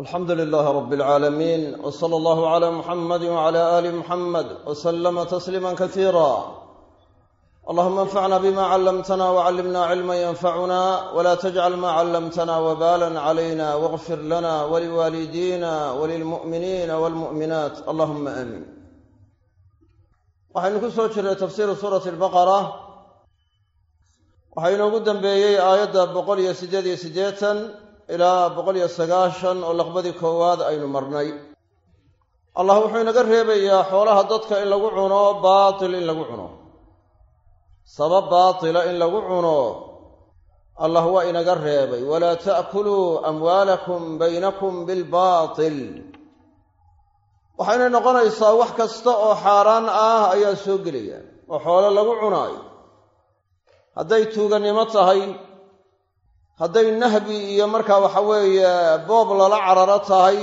alxamdu lilaahi rab alcaalamiin w sala allahu cala muxamadi wcala aali muxamed wslama tasliima kasiira allahuma anfacna bima callamtana wcallimna cilma yanfacuna wla tajcal ma callamtana wbalan calayna wاغfir lana waliwaalidina walilmu'miniina walmu'minaat allahuma aamiin waxaynu ku soo jirnay tafsiiru suurati albaqara. Waxaa inoogu dambeeyey aayadda boqol iyo siddeed iyo siddeetan ilaa boqol iyo sagaashan oo laqbadii koowaad aynu marnay. Allah wuxuu inaga reebayaa xoolaha dadka in lagu cuno baatil in lagu cuno. Sabab baatila in lagu cuno allah waa inaga reebay. Walaa ta'kuluu amwaalakum baynakum bilbaatil. Waxaynay noqonaysaa wax kasta oo xaaraan ah ayaa soo gelaya oo xoolo lagu cunaayo. Hadday tuugannimo tahay hadday nahbi iyo markaa waxa weeye boob lala cararo tahay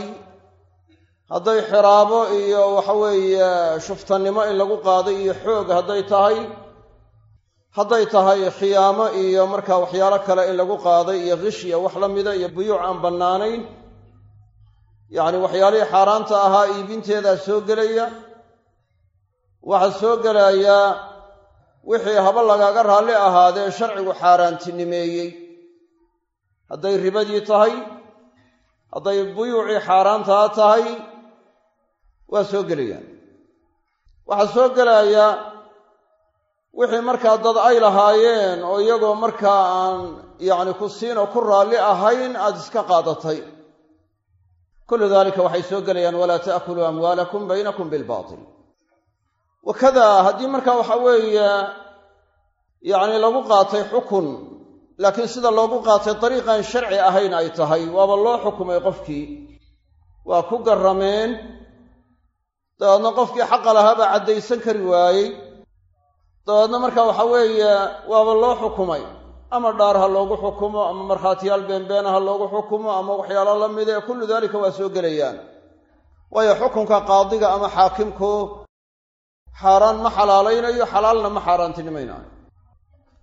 hadday xiraabo iyo waxa weeye shuftannimo in lagu qaaday iyo xoog hadday tahay hadday tahay khiyaamo iyo markaa waxyaalo kale in lagu qaaday iyo kish iyo wax la mida iyo buyuuc aan bannaanayn yacni waxyaalihii xaaraanta ahaa iibinteedaa soo gelaya. Waxaa soo gelaya wixii haba lagaaga raalli ahaadee sharcigu xaaraantinimeeyey hadday ribadii tahay hadday buyuucii xaaraantaa tahay waa soo gelayaan. Waxaa soo gelaya wixii markaa dad ay lahaayeen oo iyagoo markaa aan yacni ku siin oo ku raalli ahayn aada iska qaadatay. Kullu dalika waxay soo gelayaan walaa ta'kuluu amwaalakum baynakum bilbaatil. Wakada haddii markaa waxa weeye yacni lagu qaatay xukun laakiin sida loogu qaatay dariiqan sharci ahayn ay tahay waaba loo xukumay qofkii. Waa ku garrameen. Dabeedna qofkii xaqa lahaabaa caddaysan kari waayey. Dabeedna marka waxa weeye waaba loo xukumay. Ama dhaar ha loogu xukumo ama markhaatiyaal beenbeena ha loogu xukumo ama waxyaalo la mid ee kullu daalika waa soo gelayaan. Waayo xukunka qaadiga ama xaakimku xaaraan ma xalaalaynayo xalaalna ma xaaraantinimaynayo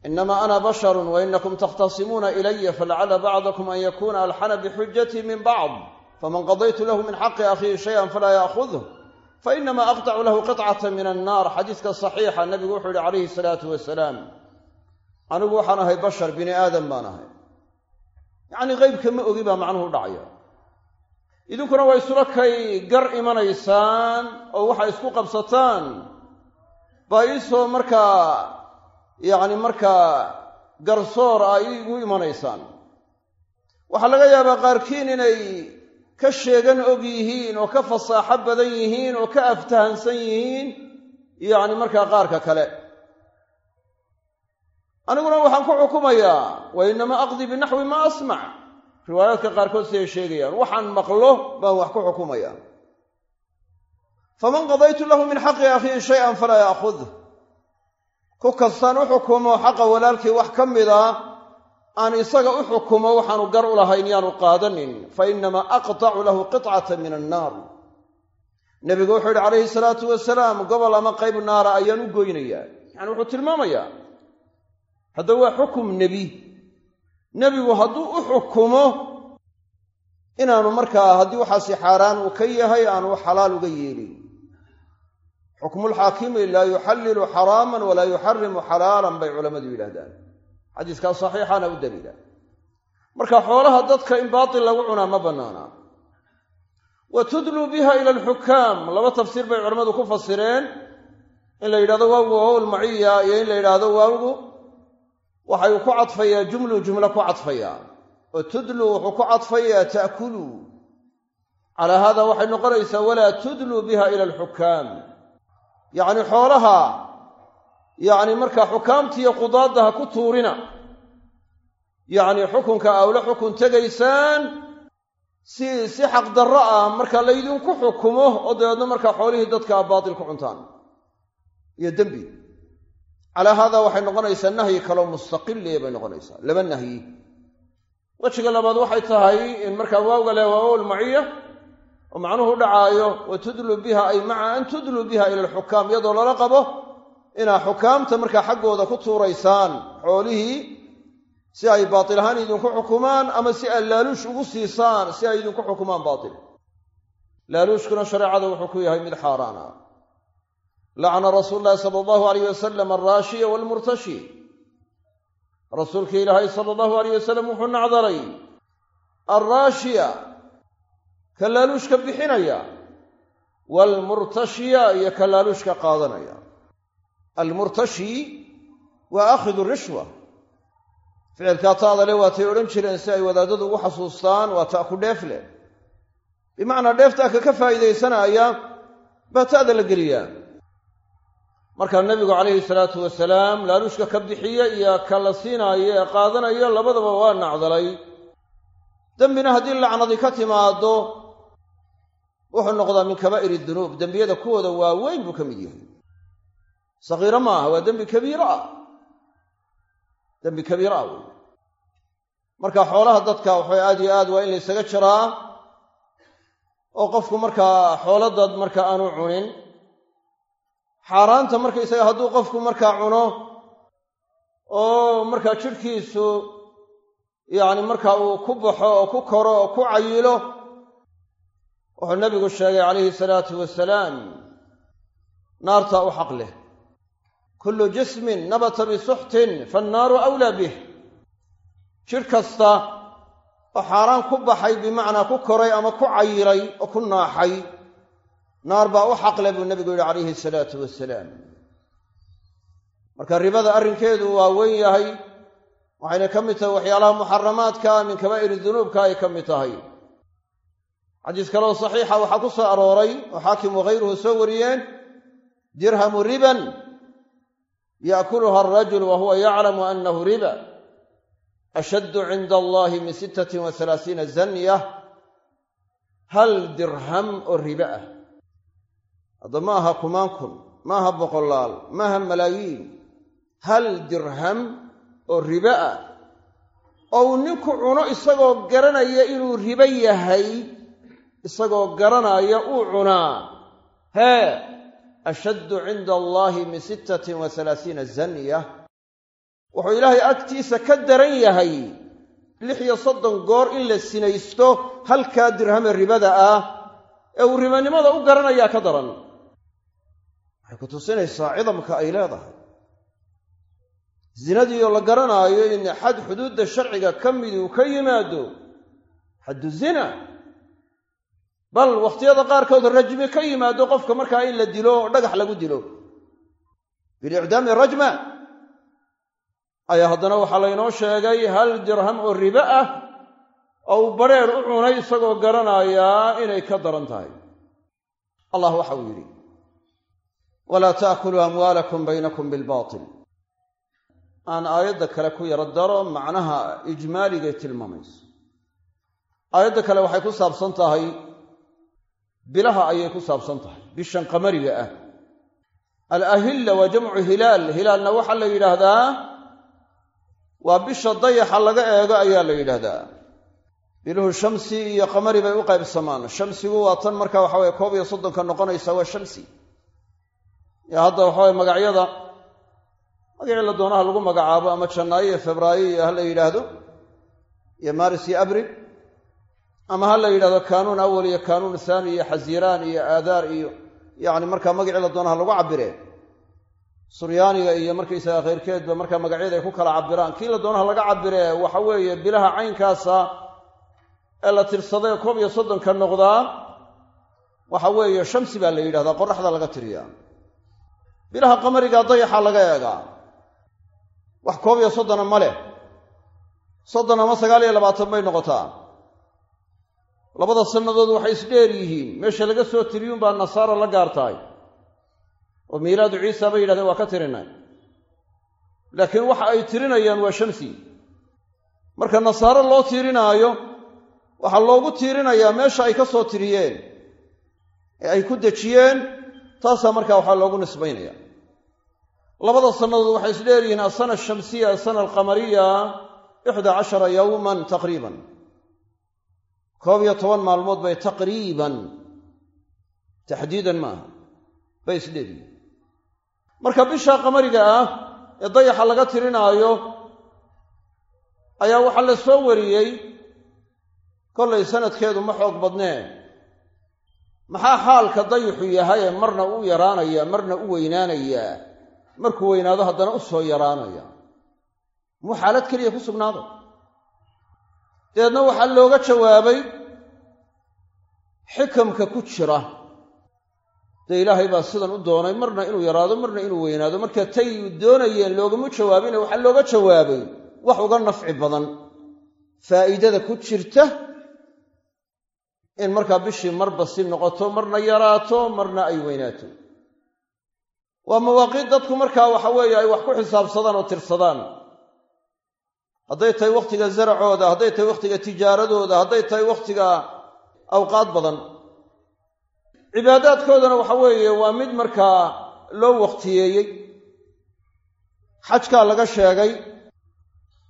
inama ana basharun wa inakum takhtasimuuna ilaya falacala bacdakum an yakuna alxana bixujatii min bacd faman qadaytu lahu min xaqi akhiihi shayan falaa yaakhudh fainama aqtacu lahu qicata min annaar xadiiska saxiixa nabigu wuxuu yihi calayhi salaatu wasalaam anigu waxaan ahay bashar bini aadam baan ahay yacnii qeybka ma ogi baa macnuhu dhacaya idinkuna waa isula kay gar imanaysaan oo waxay isku qabsataan baa iisoo yacni markaa garsoor ah iigu imanaysaan. Waxaa laga yaabaa qaarkiin inay ka sheegan og yihiin oo ka fasaaxo badan yihiin oo ka aftahansan yihiin yacni markaa qaarka kale. Aniguna waxaan ku xukumayaa wa inama aqdi binaxwi maa asmac riwaayaadka qaarkood siday sheegayaan waxaan maqlo baan wax ku xukumaya faman qadaytu lahu min xaqi akhiihi shay-an falaa yaakhudh ku kastaan u xukumo xaqa walaalkii wax ka mida aan isaga u xukumo waxaanu gar u lahayn yaanu qaadanin. Fa inamaa aqtacu lahu qitcata min annaar. Nebigu wuxuu yidhi calayhi salaatu wasalaam gobol ama qayb naara ayaan u goynayaa. Yacani wuxuu tilmaamayaa hadda waa xukum nebi. Nebigu hadduu u xukumo inaanu markaa haddii waxaasi xaaraan uu ka yahay aanu xalaal uga yeelin xukmulxaakimi laa yuxallilu xaraaman walaa yuxarimu xalaalan bay culammadu yidhahdaan xadiiskaa saxiixana u daliila. Marka xoolaha dadka in baatil lagu cunaa ma bannaana. Wa tudluu biha ila alxukaam laba tafsiir bay culammadu ku fasireen. In la yidhahdo waawgu maciya iyo in la yidhaahdo waawgu waxay ku cadfayaa jumlu jumlo ku cadfayaa. Oo tudluu wuxuu ku cadfayaa ta'kuluu calaa haada waxay noqonaysaa walaa tudluu biha ila alxukaam yacni xoolaha yacni markaa xukaamtiiyo qudaadda ha ku tuurina. Yacni xukunka awla xukun tegaysaan si si xaqdarro ah marka laydinku xukumo oo dabeedna markaa xoolihii dadka baatil ku cuntaan. Iyo dembi. Calaa haada waxay noqonaysaa nahyi kaloo mustaqiliya bay noqonaysaa. Laba nahyi. Wejiga labaad waxay tahay in markaa waawga le waawol maciya oo macnuhu dhacaayo wa tudluu biha ay maca an tudluu biha ila alxukaam iyadoo lala qabo inaa xukaamta markaa xaggooda ku tuuraysaan xoolihii si ay baatil ahaan idinku xukumaan ama si aad laaluush ugu siisaan si ay idinku xukumaan baatil. Laaluushkuna shareecada wuxuu ku yahay mid xaaraan ah lacna rasuulu llahi sala allahu alayh wasalam alraashiya waalmurtashi rasuulka ilaahay sala allahu alayh wasalam wuxuu nacdalay. Alraashiya ka laaluushka bixinaya waalmurtashiya iyo ka laaluushka qaadanaya. Almurtashi waa akhidu rishwa. Ficilkaa taada le waatay odhan jireen si ay wadaadadu ugu xasuustaan waa ta ku dheef leh bimacnaa dheeftaa ka ka faa'iidaysanaya baa ta'da la geliyaa markaa nebigu calayhi salaatu wasalaam laaluushka ka bixiya iyo ka la siinaayo ee qaadanayo labadaba waa nacdalay. Dembina haddii lacnadi ka timaado wuxuu noqdaa min kabaa'iri dunuub dembiyada kuwooda waaweyn buu ka mid yahay. Sakiiro ma aha waa dembi kabiiro ah. Dembi kabiiro ah wey marka xoolaha dadka waxay aad iyo aad waa in la ysaga jiraa oo qofku markaa xoolo dad marka aanu cunin xaaraanta markaysaga hadduu qofku markaa cuno oo markaa jidhkiisu yacni marka uu ku baxo oo ku koro oo ku cayilo wuxuu nabigu sheegay calayhi salaatu wasalaam naartaa u xaq leh. Kullu jismin nabata bisuxtin faannaaru awlaa bih. Jidh kasta oo xaaraan ku baxay bimacnaa ku koray ama ku cayilay oo ku naaxay naar baa u xaqle buu nebigu yidhi calayhi salaatu wasalaam marka ribada arrinkeedu waa weyn yahay waxayna ka mid tahay waxyaalaha muxaramaadka min kabaa'iri dunuubka ay ka mid tahay xadiis kaleo saxiixa waxaa ku soo arooray oo xaakim wakayruhu soo wariyeen dirhamu riban yaakuluha alrajul wa huwa yaclamu annahu riba. Ashaddu cinda allahi min sittatin wa halaasiina zanya hal dirham oo ribe ah? Hadda ma aha kumaan kun ma aha boqolaal ma aha malaayiin. Hal dirham oo ribe ah? Oo uu ninku cuno isagoo garanaya inuu ribo yahay isagoo garanaya uu cunaa. Hee ashaddu cinda allahi min sittatin wa halaasiina zanya wuxuu ilaahay agtiisa ka daran yahay lix iyo soddon goor in la sinaysto halkaa dirhame ribada ah ee uu ribanimada u garanayaa ka daran. Waxay ku tusinaysaa cidamka ay leedahay. Zinadiioo la garanaayo in xad xuduudda sharciga ka mid uu ka yimaado. Xaddu zina bal wakhtiyada qaarkood rajmi ka yimaado qofka markaa in la dilo dhagax lagu dilo. Bilicdaami rajma. Ayaa haddana waxaa laynoo sheegay hal dirham oo ribe ah oo uu badrheer u cunay isagoo garanayaa inay ka daran tahay. Allah waxa uu yidhi walaa taakuluu amwaalakum baynakum bilbaatil. Aan aayadda kale ku yaro daro macnaha ijmaaligay tilmaamayso. Aayadda kale waxay ku saabsan tahay bilaha ayay ku saabsan tahay. Bishan qamariga ah. Alahilla waa jamcu hilaal hilaalna waxaa la yidhaahdaa waa bisha dayaxa laga eego ayaa la yidhaahdaa. Biluhu shamsi iyo qamari bay u qaybsamaan. Shamsigu waa tan marka waxa weye koob iyo soddonka noqonaysa waa shamsi. Ee hadda waxaweye magacyada magacii la doonaha lagu magacaabo ama janaayo iyo febraayo iyo ha la yidhaahdo iyo maris iyo abril ama ha la yidhahdo kaanuun awal iyo kaanuun haani iyo xasiiraan iyo aadaar iyo yacni markaa magacii la doonaha lagu cabire suryaaniga iyo markaysaga khayrkeedba markaa magacyada ay ku kala cabiraan kii la doonaha laga cabire waxa weeye bilaha caynkaasa ee la tirsaday koob iyo soddonka noqdaa waxa weeye shamsi baa la yidhahdaa qoraxda laga tiriyaa. Bilaha qamariga dayaxa laga eegaa. Wax koob iyo soddona ma leh. Soddon ama sagaal iyo labaatan bay noqotaa labada sannadood waxay isdheer yihiin. Meesha laga soo tiriyuun baa nasaara la gaar tahay oo miilaadu ciisa bay yidhahdeen waa ka tirinay laakiin waxa ay tirinayaan waa shamsi marka nasaaro loo tiirinaayo waxaa loogu tiirinayaa meesha ay ka soo tiriyeen ee ay ku dejiyeen taasaa markaa waxaa loogu nisbaynaya. Labada sannadood waxay isdheer yihiin asana ashamsiya asana alqamariya ixda cashara yowman taqriiban koob iyo toban maalmood bay taqriiban. Taxdiidan maaha bay isdheer yihiin marka bisha qamariga ah ee dayaxa laga tirinaayo ayaa waxaa la soo wariyey kollay sanadkeedu ma xoog badnee. Maxaa xaalka dayixu yahaye marna u yaraanaya marna u weynaanayaa markuu weynaado haddana u soo yaraanaya. Muu xaalad keliya ku sugnaado dabeedna waxaa looga jawaabay xikamka ku jira. Dee ilaahay baa sidan u doonay marna inuu yaraado marna inuu weynaado. Marka tay doonayeen loogama jawaabine waxaa looga jawaabay wax uga nafci badan. Faa'iidada ku jirta in markaa bishii marba si noqoto marna yaraato marna ay weynaato. Waa mawaaqiid dadku markaa waxa weeye ay wax ku xisaabsadaan oo tirsadaan hadday tahay wakhtiga zaracooda hadday tahay wakhtiga tijaaradooda hadday tahay wakhtiga awqaad badan. Cibaadaadkoodana waxa weeye waa mid markaa loo wakhtiyeeyey xajkaa laga sheegay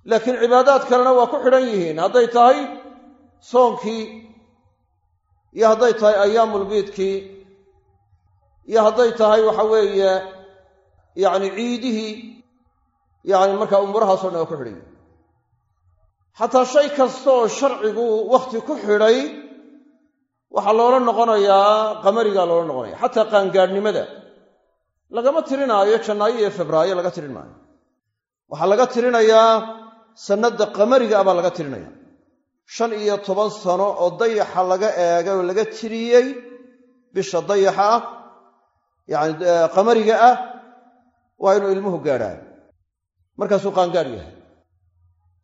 laakiin cibaadaad kalena waa ku xidhan yihiin. Hadday tahay soonkii iyo hadday tahay ayaamulbiidkii iyo hadday tahay waxa weeye yacni ciidihii yacni markaa umuurahaasoo dhan waa ku xidhan yihiin xataa shay kasta oo sharcigu wakhti ku xidhay waxaa loola noqonayaa qamarigaa loola noqonaya xataa qaangaadhnimada lagama tirinaayo jannaayo iyo febraayo laga tirin maayo waxaa laga tirinayaa sannadda qamariga baa laga tirinaya. Shan iyo toban sano oo dayaxa laga eegay oo laga tiriyey bisha dayaxa ah yacni qamariga ah waa inuu ilmuhu gaadhaa markaasuu qaangaadh yahay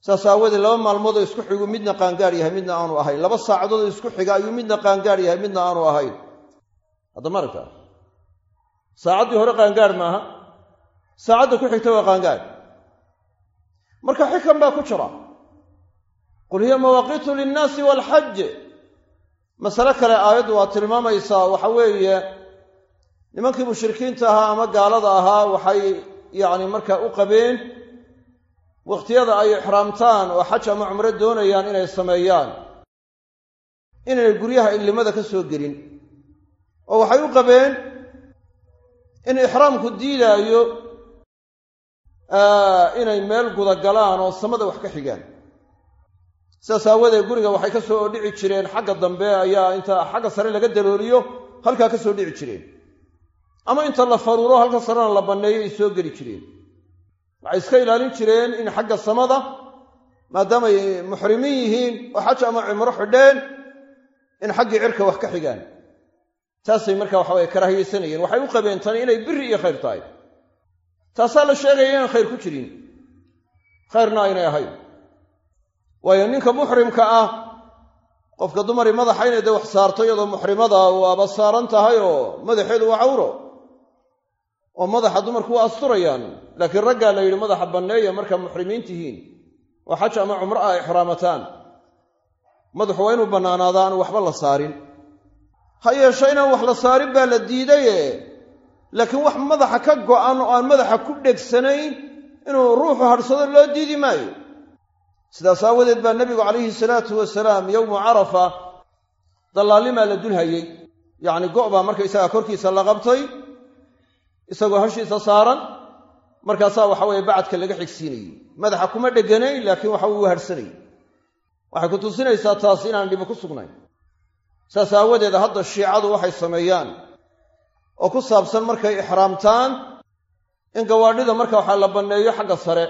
saas aawadeed laba maalmoodoo isku xigu midna qaangaadh yahay midna aanu ahayn. Laba saacadoodoo isku xiga ayuu midna qaangaadh yahay midna aanu ahayn. Haddama aragtaa? Saacaddii hore qaangaadh maaha. Saacadda ku xigta waa qaangaadh marka xikam baa ku jira. Qul hiya mawaaqiitu linnaasi waalxaj masale kale aayaddu waa tilmaamaysaa waxa weeye nimankii mushrikiinta ahaa ama gaalada ahaa waxay yacni markaa u qabeen wakhtiyada ay ixraamtaan oo xaj ama cumro doonayaan inay sameeyaan inaynay guryaha illimada ka soo gelin oo waxay u qabeen in ixraamku diidaayo inay meel gudagalaan oo samada wax ka xigaan. Sidaas aawadeed guriga waxay ka soo dhici jireen xagga dambe ayaa inta xagga sare laga dalooliyo halkaa ka soo dhici jireen. Ama inta la faruuro halka sarena la banneeyo ay soo geli jireen waxay iska ilaalin jireen in xagga samada maadaamay muxrimiin yihiin oo xaj ama cumro xidheen in xaggii cirka wax ka xigaan. Taasay markaa waxaweye karaahiyeysanayeen waxay u qabeen tani inay biri iyo khayr tahay. Taasaa la sheegaya inaan khayr ku jirin. Khayrna aynay ahayn. Waayo ninka muxrimka ah qofka dumari madaxa inay dee wax saarto iyadoo muxrimada waaba saaran tahay oo madaxeedu waa cawro oo madaxa dumarku waa asturayaan. Laakiin raggaa la yidhi madaxa banneeya markaa muxrimiin tihiin oo xaj ama cumro ah ixraamataan. Madaxu waa inuu bannaanaada aan waxba la saarin. Ha yeeshe inaan wax la saarin baa la diidaye laakiin wax madaxa ka go'an oo aan madaxa ku dhegsanayn inuu ruuxu hadhsado loo diidi maayo. Sidaas aawadeed baa nebigu calayhi salaatu wasalaam yowmu carafa dallaalimaa la dulhayey yacni go' baa markaysagaa korkiisa la qabtay isagoo hashiisa saaran markaasaa waxa weeye bacadka laga xigsiinayey madaxa kuma dheganayn laakiin waxa uu harhsanayey waxay ku tusinaysaa taas inaan dhibi ku sugnayn. Saas aawadeed hadda shiicadu waxay sameeyaan oo ku saabsan markay ixraamtaan in gawaadhida marka waxaa la banneeyo xagga sare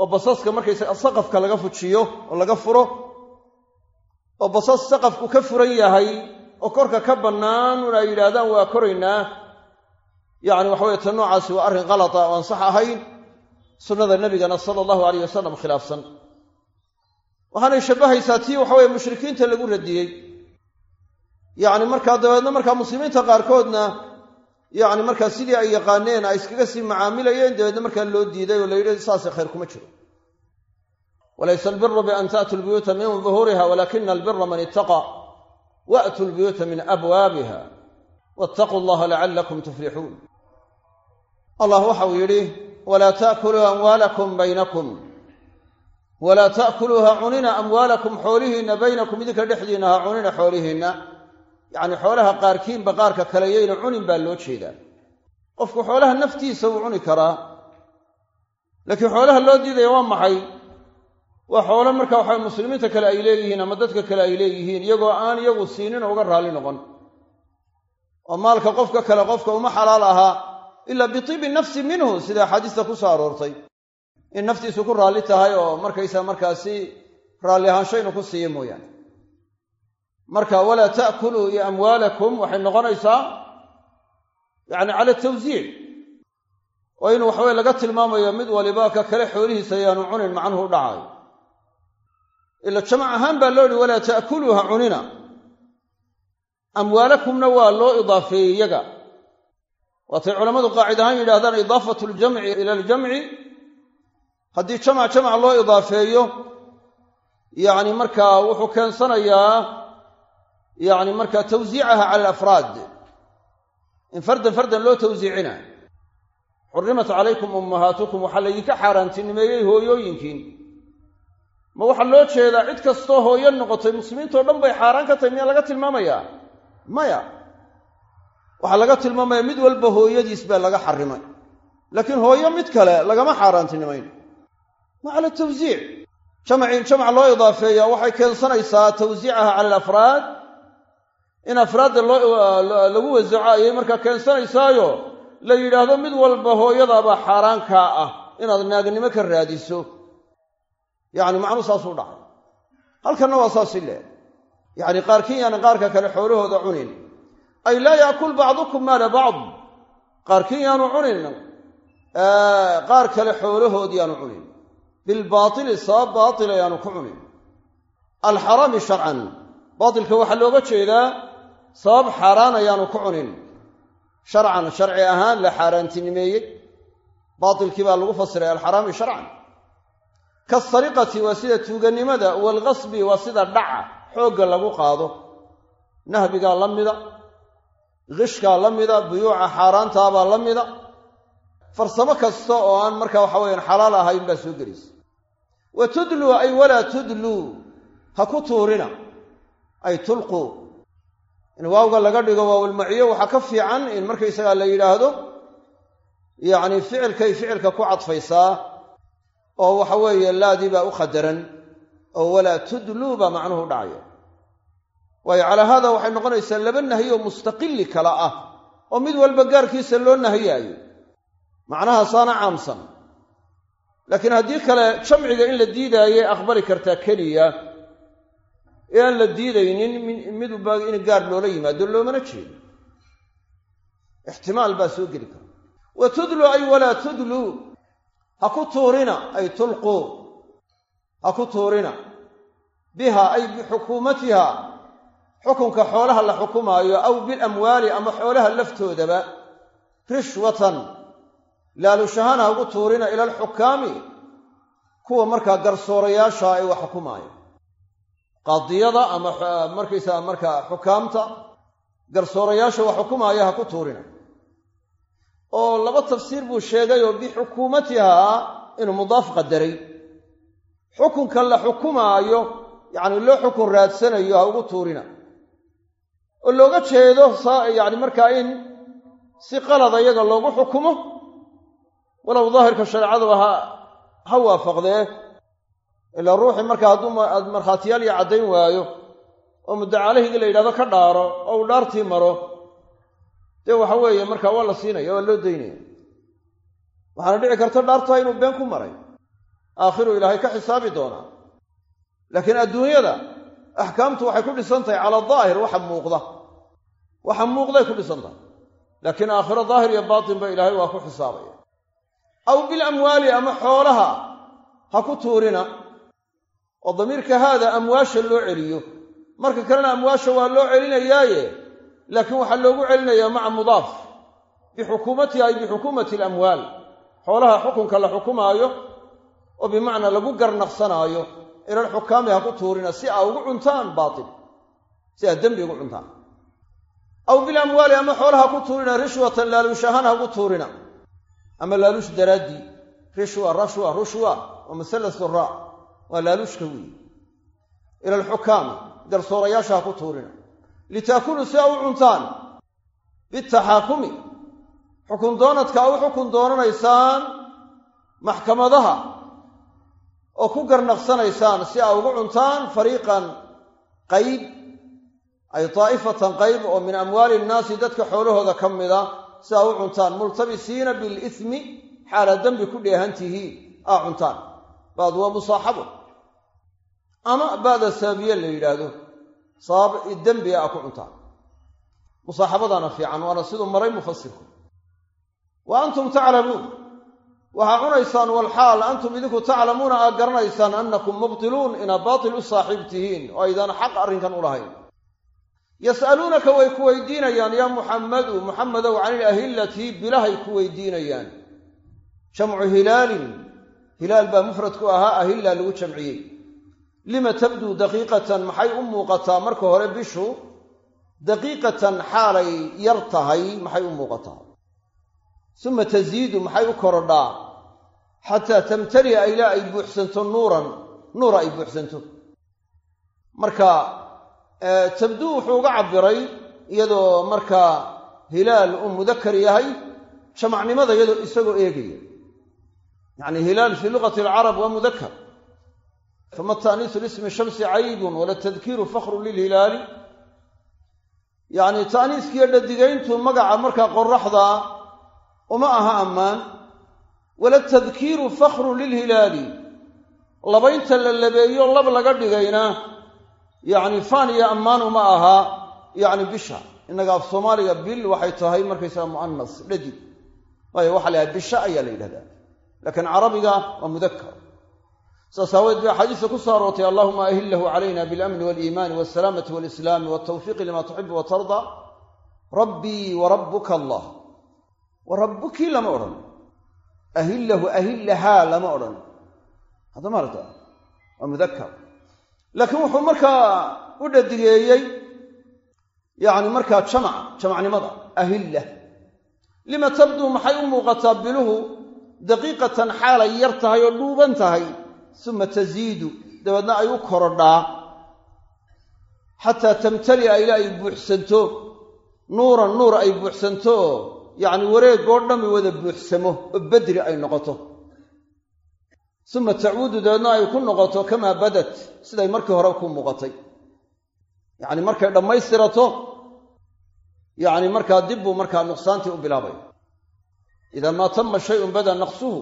oo basaska markaysaga saqafka laga fujiyo oo laga furo oo basas saqafku ka furan yahay oo korka ka bannaan un ay yidhaahdaan waa koraynaa yacni waxa weye ta noocaasi waa arrin kalata oo aan sax ahayn sunnada nebigana sala allahu alayh wasalam khilaafsan. Waxaanay shabbahaysaa tii waxa weye mushrikiinta lagu radiyey. Yacni markaa dabeedna markaa muslimiinta qaarkoodna yacni markaa sidii ay yaqaaneen ay iskaga sii macaamilayeen dabeedna markaa loo diiday oo la yidhi saase khayr kuma jiro. Walaysa albiru bian ta'tuu lbuyuuta min duhuuriha walakina albira man ittaqa waatuu lbuyuuta min abwaabiha wattaquu allaha lacalakum tuflixuun allah waxau yidhi walaa ta'kuluu amwaalakum baynakum. Walaa ta'kuluuha cunina amwaalakum xoolihiinna baynakum. Idinka dhexdiinna ha cunina xoolihiinna. Yacni xoolaha qaarkiinba qaarka kale yayna cunin baa loo jeedaa. Qofku xoolaha naftiisa wuu cuni karaa. Laakiin xoolaha loo diidaya waa maxay? Waa xoolo marka waxa muslimiinta kale ay leeyihiin ama dadka kale ay leeyihiin iyagoo aan iyagu siinin uga raalli noqon. Oo maalka qofka kale qofka uma xalaal ahaa ilaa bitiibi nafsi minhu sida axaadiista ku soo aroortay. In naftiisu ku raalli tahay oo markaysa markaasi raalli ahaansho inuu ku siiyo mooyaane. Marka walaa ta'kuluu iyo amwaalakum waxay noqonaysaa yacni cala tawsiic oo in waxaweye laga tilmaamayo mid waliba ka kale xoolihiisa ayaanu cunin macnuhu u dhacayo ila jamac ahaan baa loo yihi walaa ta'kuluuha cunina. Amwaalakumna waa loo idaafeeyey iyaga waatay culammadu qaacid ahaan yidhahdaan idaafatu ljamci ila aljamci. Haddii jamac jamac loo idaafeeyo yacni markaa wuxuu keensanayaa yacni markaa tawsiicaha cala alafraad. In fardan fardan loo tawsiicina. Xurimat calaykum ummahaatukum waxaa laydinka xaaraantinimeeyey hooyooyinkiin. Ma waxaa loo jeedaa cid kastoo hooyo noqotay muslimiintao dhan bay xaaraan ka tahay miyaa laga tilmaamayaa? Maya waxaa laga tilmaamaya mid walba hooyadiis baa laga xarimay. Laakiin hooyo mid kale lagama xaaraantinimayn. Ma cala tawsiic. Jamci in jamc loo idaafeeya waxay keensanaysaa tawsiicaha cala alafraad. In afraadda lagu wasaco ayay markaa keensanaysaayo la yidhaahdo mid walba hooyadaabaa xaaraankaa ah inaad naagnimo ka raadiso. Yacni macnuu saasuu dhacay. Halkanna waa saasi leeh yacni qaarkiin yaana qaarka kale xoolahooda cunin ay laa yaakul bacdukum maala bacd. Qaarkiin yaanu cunin qaar kale xoolahood yaanu cunin. Bilbaatili sabab baatila yaanu ku cunin. Alxaraami sharcan. Baatilka waxaa looga jeedaa sabab xaaraan ayaanu ku cunin. Sharcan sharci ahaan la xaaraantinimeeyey. Baatilkii baa lagu fasiray alxaraami sharcan. Kaasariqati waa sida tuuganimada waalqasbi waa sida dhaca xoogga lagu qaado. Nahbigaa la mida qishkaa la mida buyuuca xaaraantaabaa la mida. Farsamo kasta oo aan marka waxa weyaan xalaal ahayn baa soo gelaysa wa tudluu ay walaa tudluu ha ku tuurina. Ay tulquu in waawga laga dhigo waawalmaciyo waxaa ka fiican in markaysagaa la yidhaahdo yacni ficilkay ficilka ku cadfaysaa oo waxa weeye laadii baa u qadaran oo walaa tudluu baa macnuhu dhacaya waayo calaa haada waxay noqonaysaa laba nahyi oo mustaqili kala ah oo mid walba gaarkiisa loo nahiyaayo macnahaasaana caamsan. Laakiin haddii kale jamciga in la diidaayay aqbali kartaa keliya ee aan la diidaynin midba in gaar loola yimaado loomana jeedo. Ixtimaal baa soo geli kara. Wa tudluu ay walaa tudluu ha ku tuurina ay tulquu ha ku tuurina. Biha ay bixukuumatiha xukunka xoolaha la xukumaayo aw bilamwaali ama xoolaha laftoodaba rishwatan laalushahaan ha ugu tuurina ila alxukaami kuwa markaa garsoorayaasha ay wax xukumaaya qaadiyada ama markaysaga markaa xukaamta garsoorayaasha wax xukumaaya ha ku tuurina. Oo laba tafsiir buu sheegay oo bixukuumatihaa inuu mudaaf qadaray. Xukunka la xukumaayo yacni loo xukun raadsanayo ha ugu tuurina oo looga jeedo yacni markaa in si qalada iyaga loogu xukumo walow daahirka shareecadaba ha ha waafaqdee. Ilaa ruuxii markaa hadduu markhaatiyaal iyo caddayn waayo oo muddo calehigi la yidhahdo ka dhaaro oo uu dhaartii maro dee waxa weeye markaa waa la siinaya waa loo daynaya. Waxaana dhici karta dhaartaa inuu been ku maray. Aakhiru ilaahay ka xisaabi doonaa. Laakiin adduunyada axkaamtu waxay ku dhisan tahay cala daahir waxa muuqda. Waxa muuqday ku dhisan tahay. Laakiin aakhiro daahir iyo baatinba ilaahay waa ku xisaabaya. Aw bilamwaali ama xoolaha ha ku tuurina. Oo damiirka haada amwaasha loo celiyo. Marka kalena amwaasha waa loo celinayaaye laakiin waxaa loogu celinayaa maca mudaaf. Bixukuumatiha ay bixukuumati alamwaal xoolaha xukunka la xukumaayo oo bimacnaa lagu garnaqsanaayo ilal xukaami ha ku tuurina si aa ugu cuntaan baatil. Si aa dembi ugu cuntaan. Aw bilamwaali ama xoolaha ku tuurina rishwatan laaluushahaan ha ugu tuurina. Ama laaluush daraaddii rishwa rashwa rushwa waa masalatu ra waa laaluushka weyi ila alxukaami garsoorayaasha ha ku tuurina. Litaakuluu si aa u cuntaan. Bitaxaakumi xukun doonadka a u xukun doonanaysaan maxkamadaha oo ku garnaqsanaysaan si aa ugu cuntaan fariiqan qayb ay daa'ifatan qayb oo min amwaali innaasi dadka xoolahooda ka mida si aa u cuntaan. Multabisiina bilismi xaala dembi ku dheehan tihiin aa cuntaan. Baad waa musaaxabo. Ama ba'da sababiye la yidhaahdo sabab dembi a ku cuntaan. Musaaxabadaana fiican waana siduu maray mufasirku wa antum taclamuun waxaa cunaysaan walxaal antum idinku taclamuuna aad garanaysaan annakum mubtiluun inaad baatil u saaxiib tihiin oo aydaan xaq arrinkan u lahayn. Yas'aluunaka way ku weydiinayaan yaa muxammadu muxamedow can ilahillati bilahay ku weydiinayaan. Jamcu hilaalin hilaal baa mufradku ahaa ahilla lagu jamciyey. Lima tabduu daqiiqatan maxay u muuqataa marka hore bishu? Daqiiqatan xaalay yar tahay maxay u muuqataa suma taziidu maxay u korodhaa xataa tamtali'a ilaa ay buuxsanto nuuran nuura ay buuxsanto marka tabduu wuxuu uga cabbiray iyadoo markaa hilaal uu mudakar yahay jamacnimada iyadoo isagoo eegaya yacni hilaal fii luqati alcarab waa mudakar fama taaniisu lismi shamsi caybun wala tadkiiru fakru lilhilaali yacni taaniiskiiyo dhadigayntu magaca markaa qoraxda uma aha ammaan wala tadkiiru fakhrun lilhilaali labaynta la labeeyo lab laga dhigayna yacni faan iyo ammaan uma aha yacni bisha innaga af soomaaliga bil waxay tahay markaysaga mu'anas dhadig waayo waxa la yhaha bisha ayaa la yidhahdaa laakiin carabiga waa mudakar saas aaweed bay axaadiista ku soo aroortay allahuma ahillahu calayna biاlamni waliimaani walsalaamati walislaami waltawfiiqi lima tuxibu wa tarda rabbii wa rabbuka allah wa lama odhan. Ahillahu ahillahaa lama odhan. Hadda maarata waa mudakar laakiin wuxuu markaa u dhadigeeyey yacni markaa jamac jamacnimada ahillah. Lima tabduu maxay u muuqataa biluhu daqiiqatan xaalay yar tahay oo dhuuban tahay suma taziidu dabeedna ay u korodhaa. Xataa tamtali'a ilaa ay buuxsanto. Nuuran nuur ay buuxsanto yacni wareegoo dhammi wada buuxsamo oo bedri ay noqoto. Suma tacuudu dabeedna ay ku noqoto kamaa badat siday markii hore ku muuqatay. Yacni markay dhammaystirato yacni markaa dib buu markaa nuqsaantii u bilaabay. Idaa maa tama shayun bada naqsuhu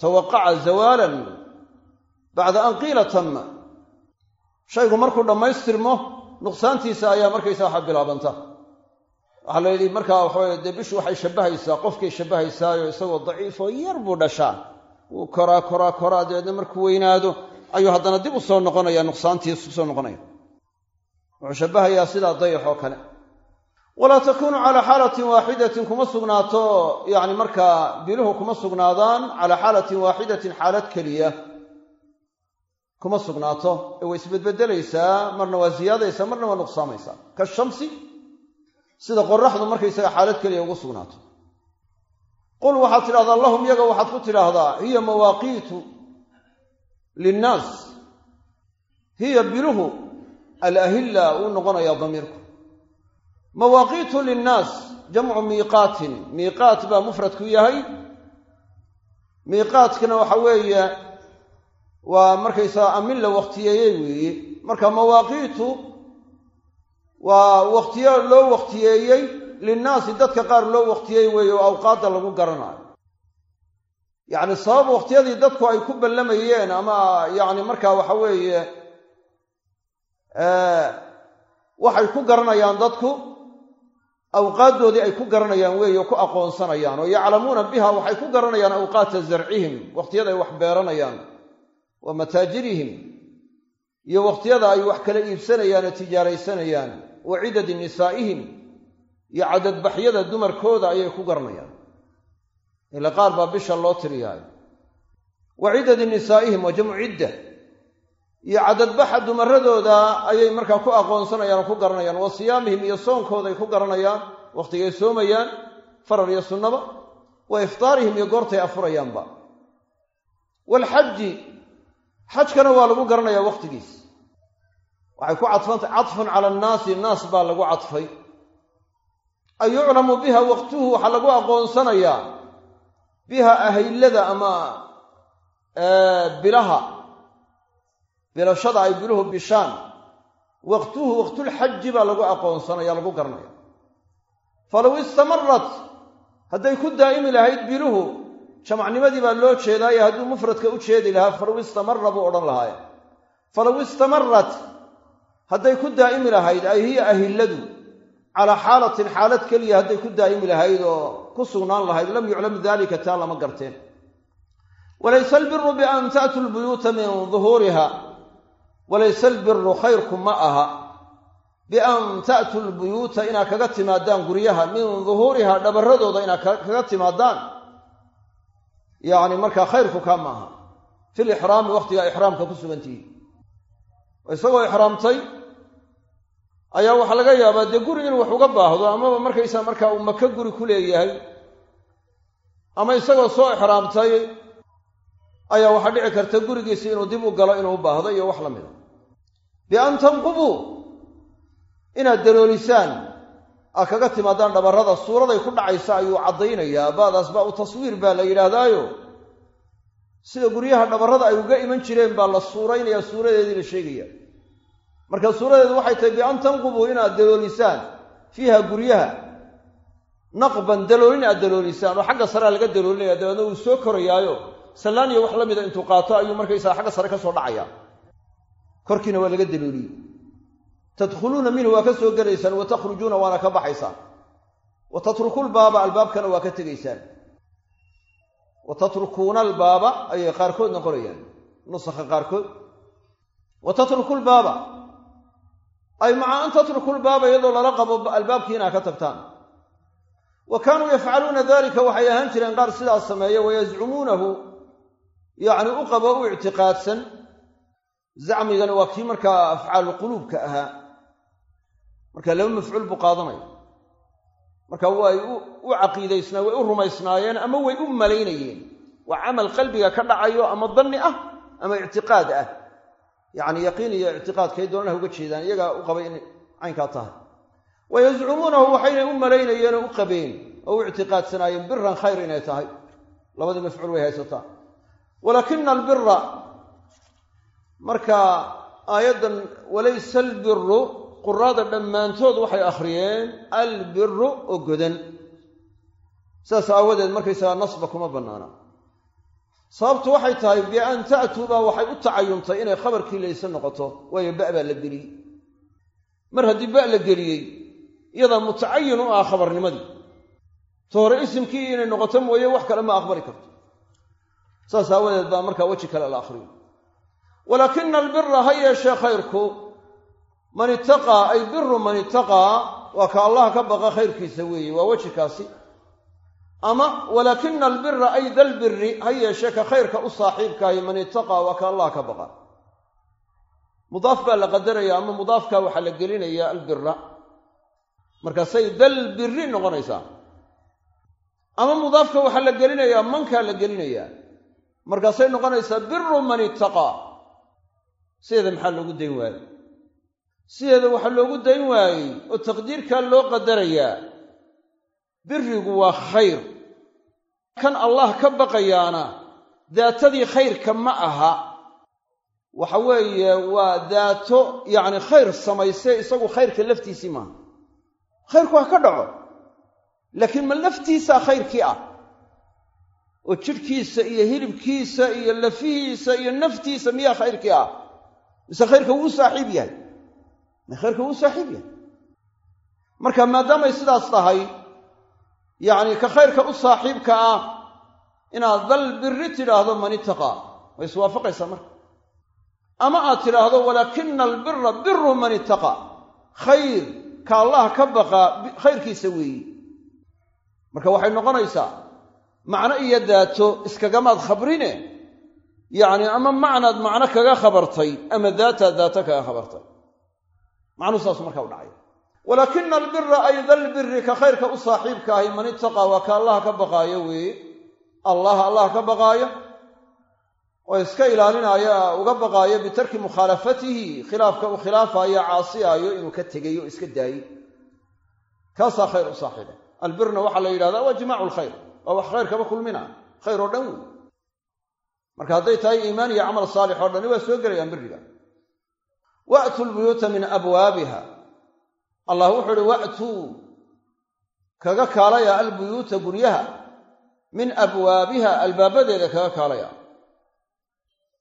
tawaqaca zawaalan bacda an qiila tama shaygu markuu dhammaystirmo nuqsaantiisa ayaa markaysa waxa bilaabanta waxaa la yidhi markaa waxaweye dee bishu waxay shabbahaysaa qofkay shabbahaysaayo isagoo daciifoo yar buu dhashaa. Wuu koraa koraa koraa dabeedna markuu weynaado ayuu haddana dib u soo noqonaya nuqsaantiisu soo noqonaya. Wuxuu shabbahayaa sidaa dayax oo kale. Walaa takuunu calaa xaalatin waaxidatin kuma sugnaato yacni markaa biluhu kuma sugnaadaan calaa xaalatin waaxidatin xaalad keliya kuma sugnaato. Ee way isbedbedelaysaa marna waa ziyaadaysaa marna waa nuqsaamaysaa. Kashamsi sida qoraxdu markaysaga xaalad keliya ugu sugnaato. Qul waxaad tidhahdaa lahum yaga waxaad ku tidhaahdaa hiya mawaaqiitu linnaas hiya biluhu alahilla uu noqonayaa damiirku. Mawaaqiitu linnaas jamcu miiqaatin miiqaat baa mufradku yahay. Miiqaatkana waxa weeye waa markaysaga amin la wakhtiyeeyey weeye marka mawaaqiitu waa wakhtiyo loo wakhtiyeeyey linnaasi dadka qaar loo wakhtiyey weeye oo awqaadda lagu garanayo. Yacni sabab wakhtiyadii dadku ay ku ballamayeen ama yacni markaa waxa weeye waxay ku garanayaan dadku awqaaddoodii ay ku garanayaan weeye oo ku aqoonsanayaan. Oo yaclamuuna biha waxay ku garanayaan awqaata zarcihim wakhtiyada ay wax beeranayaan wa mataajirihim iyo wakhtiyada ay wax kala iibsanayaan oo tijaaraysanayaan wa cidadi nisaa'ihim iyo cadadbaxyada dumarkooda ayay ku garanayaan ila qaar baa bisha loo tiriyaayo. Wa cidadi nisaa'ihim waa jamcu cidda. Iyo cadadbaxa dumaradooda ayay markaa ku aqoonsanayaan oo ku garanayaan. Wa siyaamihim iyo soonkooda ay ku garanayaan wakhtigay soomayaan farar iyo sunnaba. Wa iftaarihim iyo goortay afurayaanba. Waalxaji xajkana waa lagu garanayaa wakhtigiis waxay ku cadfantay cadfun cala annaasi naas baa lagu cadfay. An yuclamu biha waqtuhu waxaa lagu aqoonsanayaa biha ahaylada ama bilaha bilashada ay biluhu bishaan. Waqtuhu waqtulxaji baa lagu aqoonsanaya lagu garanaya falow istamarat hadday ku daa'imi lahayd biluhu jamacnimadii baa loo jeedaaye hadduu mufradka u jeedi lahaa falow istamara buu odhan lahaaye falow istamarat hadday ku daa'imi lahayd ay hiya ahilladu calaa xaalatin xaalad keliya hadday ku daa'imi lahayd oo ku sugnaan lahayd lam yuclam dalika taa lama garteen. Walayse albiru bian ta'tuu lbuyuuta min duhuuriha walayse albiru khayrku ma aha bian ta'tuu lbuyuuta inaad kaga timaadaan guryaha min duhuuriha dhabarradooda inaad kaga timaadaan. Yacni markaa khayrku kaa ma aha. Fi lixraami wakhtigaa ixraamka ku sugantihi isagoo ixraamtay ayaa waxaa laga yaabaa dee guri inuu wax uga baahdo amaba markaysaa markaa uu maka guri ku leeyahay ama isagoo soo ixraamtay ayaa waxaa dhici karta gurigiisi inuu dib u galo inuu baahdo iyo wax la mida. Bian tanqubuu inaad daloolisaan aad kaga timaadaan dhabarrada suuraday ku dhacaysa ayuu caddaynayaa baadaas baa u taswiir baa la yidhaahdaayo sida guryaha dhabarrada ay uga iman jireen baa la suuraynayaa suuradeedii la sheegaya marka suuradeedu waxay tahay bian tanqubuu inaad daloolisaan fiiha guryaha naqban daloolin aad daloolisaan oo xagga sarea laga daloolinaya dabeedna wuu soo korayaayo. Sallaan iyo wax la mida intuu qaato ayuu markaysaa xagga sare ka soo dhacaya korkiina waa laga dalooliyey tadkhuluuna minhu waa ka soo gelaysaan wa takhrujuuna waana ka baxaysaan. Wa tatrukulbaaba albaabkana waa ka tegaysaan wa tatrukuuna albaaba ayay qaarkoodna qorayaan nusakha qaarkood. Wa tatrukulbaaba ay maca an tatrukulbaaba iyadoo lala qabo albaabkii inaa ka tagtaan. Wa kaanuu yafcaluuna dalika waxay ahaan jireen qaar sidaas sameeya wayazcumuunahu yacni u qabo u ictiqaadsan. Zacmigana waa kii markaa afcaalu quluubka ahaa. Marka laba mafcuul buu qaadanaya marka way u caqiidaysnaa way u rumaysnaayeen ama way u malaynayeen. Waa camal qalbiga ka dhacayo ama danni ah ama ictiqaad ah. Yacni yaqiin iyo ictiqaadkay doonanaha uga jeedaan iyagaa u qabay inay caynkaa tahay. Wa yazcumuunahu waxaynay u malaynayeen oo u qabeen oo u ictiqaadsanaayeen biran khayr inay tahay. Labadii mafcuul way haysataa. Walaakina albira marka aayaddan walaysa albiru quraada dhammaantood waxay akhriyeen albiru oo godan. Sidaas aawadeed markaysagaa nasba kuma bannaana. Sababtu waxay tahay bian ta'tuu baa waxay u tacayuntay inay khabarkii layse noqoto waayo ba' baa la geliyey. Mar haddii ba' la geliyey iyadaa mutacayin u ah khabarnimadii. Ta hore isimkii inay noqoto mooye wax kale ma aqbali karto. Saas aawadeed baa markaa weji kale la akhriyo. Walaakina albira ha yeeshee khayrku man itaqaa ay biru man itaqaa waa ka allah ka baqa khayrkiisa weeye waa wejikaasi ama walaakina albira ay dalbiri ha yeeshee ka khayrka u saaxiibkaahi man itaqaa waa ka allah ka baqa. Mudaaf baa la qadaraya ama mudaafkaa waxaa la gelinayaa albira markaasay dalbiri noqonaysaa ama mudaafka waxaa la gelinayaa mankaa la gelinayaa markaasay noqonaysaa biru man itaqaa sideeda maxaa loogu dayn waayey sideeda waxaa loogu dayn waayey oo taqdiirkaa loo qadarayaa birigu waa khayr. Kan allah ka baqayaana daatadii khayrka ma aha. Waxa weeye waa daato yacni khayr samaysee isagu khayrka laftiisii maaha khayrku ha ka dhaco laakiin ma laftiisaa khayrkii ah. Oo jidhkiisa iyo hilibkiisa iyo lafihiisa iyo naftiisa miyaa khayrkii ah. Mise khayrka wuu saaxiib yahay ma khayrka wuu saaxiib yahay. Marka maadaamay sidaas tahay yacni ka khayrka u saaxiibka ah inaad dal biri tidhaahdo man itaqaa way iswaafaqaysaa marka. Ama aad tidhaahdo walaakina albira biru man itaqaa khayr ka allah ka baqaa khayrkiisa weeyi. Marka waxay noqonaysaa macno iyo daato iskagamaad khabrine? Yacni ama macnaad macno kaga khabartay ama daataad daato kaga khabartay macnuhu saasu markaa u dhacay. Walaakina albira ay dalbiri ka khayrka u saaxiibka ahi man itaqaa waa ka allah ka baqaayo weeye allah allah ka baqaayo. Oo iska ilaalinaayo uga baqaayo bitarki mukhaalafatihi khilaafka uu khilaafaayo caasiyaayo inuu ka tegay oo iska daayey kaasaa khayr u saaxiiba albirna waxaa la yidhahdaa waa jimaacu lkhayr waa wax khayr kaba kulmina. Khayr oo dhan. Wey marka hadday tahay iimaan iyo camal saalix oo dhani waa soo gelayaan biriga wa'tuu lbuyuuta min abwaabiha. Allah wuxuu uhi wa'tuu kaga kaalaya albuyuuta guryaha. Min abwaabiha albaabadeeda kaga kaalaya.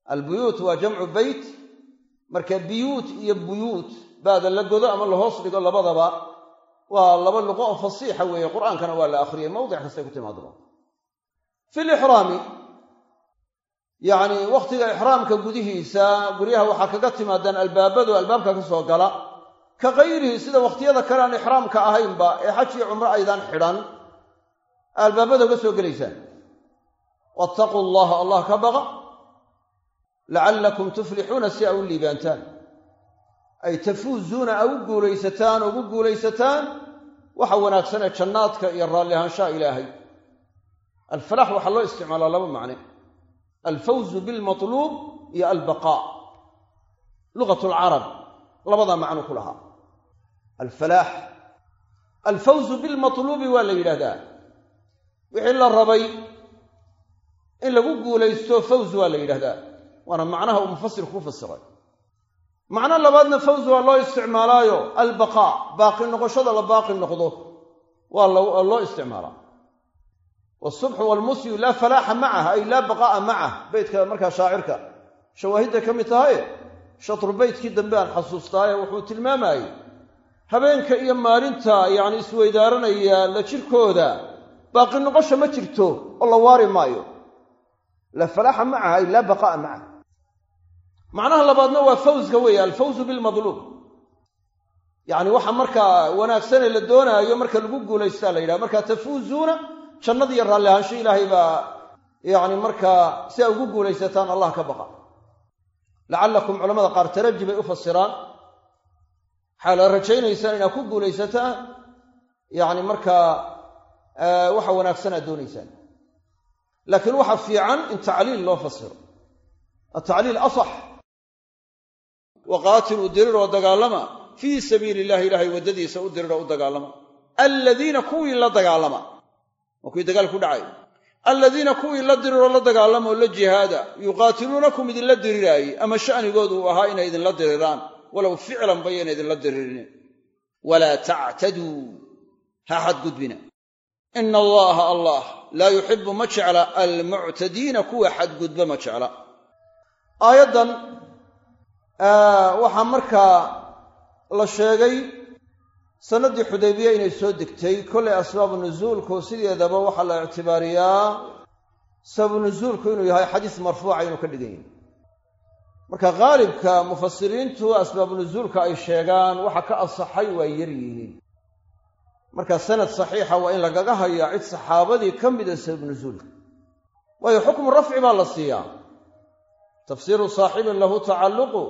Albuyuut waa jamcu beyt marka biyuut iyo buyuut baada la godo ama la hoos dhigo labadaba waa laba luqo oo fasiixa weeye. Qur'aankana waa la akhriyay mawdic kastay ku timaadaba fi lixraami yacni wakhtiga ixraamka gudihiisa guryaha waxaa kaga timaadaan albaabadu albaabka ka soo gala. Ka kayrihi sida wakhtiyada kale aan ixraamka ahaynba ee xaj iyo cumro aydaan xidhan albaabada uga soo gelaysaan. Wattaquu allaha allah ka baqa. Lacallakum tuflixuuna si a u liibaantaan. Ay tafuuzuuna a u guulaysataan ugu guulaysataan waxa wanaagsan ee jannaadka iyo raalli ahaanshaha ilaahay. Alfalax waxaa loo isticmaalaa laba macne alfawzu bilmatluub iyo albaqaa lugat alcarab labadaa macno ku lahaa alfalaax alfawzu bilmatluubi waa la yidhaahdaa wixii la rabay in lagu guulaysto fawz waa la yidhahdaa waana macnaha uu mufasirku ku fasiray macno labaadna fawz waa loo isticmaalaayo albaqaa baaqi noqoshada la baaqi noqdo waa loo isticmaalaa wsubxu walmusyu laa falaaxa macah ay laa baqaa'a macah beytka markaa shaacirka shawaahidday ka mid tahaye shatru beytkii dambe aan xasuustaaye wuxuu tilmaamayey habeenka iyo maalinta yacni isweydaaranaya la jirkooda baaqi noqosha ma jirto oo la waari maayo laa falaaxa macah ay laa baqaa'a macah macnaha labaadna waa fawska weeye alfawzu bilmadluub yacni waxa markaa wanaagsanee la doonaayo marka lagu guulaystaa la yidhaha markaa tafuuzuuna jannada iyo raalli ahaansho ilaahay baa yacni markaa si ay ugu guulaysataan allah ka baqa. Lacallakum culamada qaar taraji bay u fasiraan. Waxaa la rajaynaysaan inaad ku guulaysataan yacni markaa waxa wanaagsan aad doonaysaan. Laakiin waxa fiican in tacliil loo fasiro. Atacliil asax. Wa qaatiluu dirir oo dagaalama. Fii sabiili illahi ilaahay waddadiisa u dirir oo u dagaalama. Aladiina kuwii la dagaalama waa kuwii dagaal dhacay. Aladiina kuwii la diriroo la dagaalamoo la jihaada yuqaatiluunakum idinla diriraayey ama sha'nigoodu uu ahaa inay idinla diriraan. Walow ficlan bayana idinla diririn walaa tactaduu ha xadgudbina. Ina allaha allah laa yuxibu ma jecla almuctadiina kuwa xadgudba ma jecla. Aayaddan waxaa markaa la sheegay sannaddii xudaybiya inay soo degtay kollay asbaabu nusuulku sideedaba waxaa la ictibaariyaa sababu nusuulku inuu yahay xadiis marfuuca inuu ka dhigan yahay marka khaalibka mufasiriintu asbaabu nusuulka ay sheegaan waxa ka asaxay waa yar yihiin. Marka sanad saxiixa waa in lagaga hayaa cid saxaabadii ka mida sabab nusuulka waayo xukmu rafci baa la siiyaa. Tafsiiru saaxibin lahu tacalluqu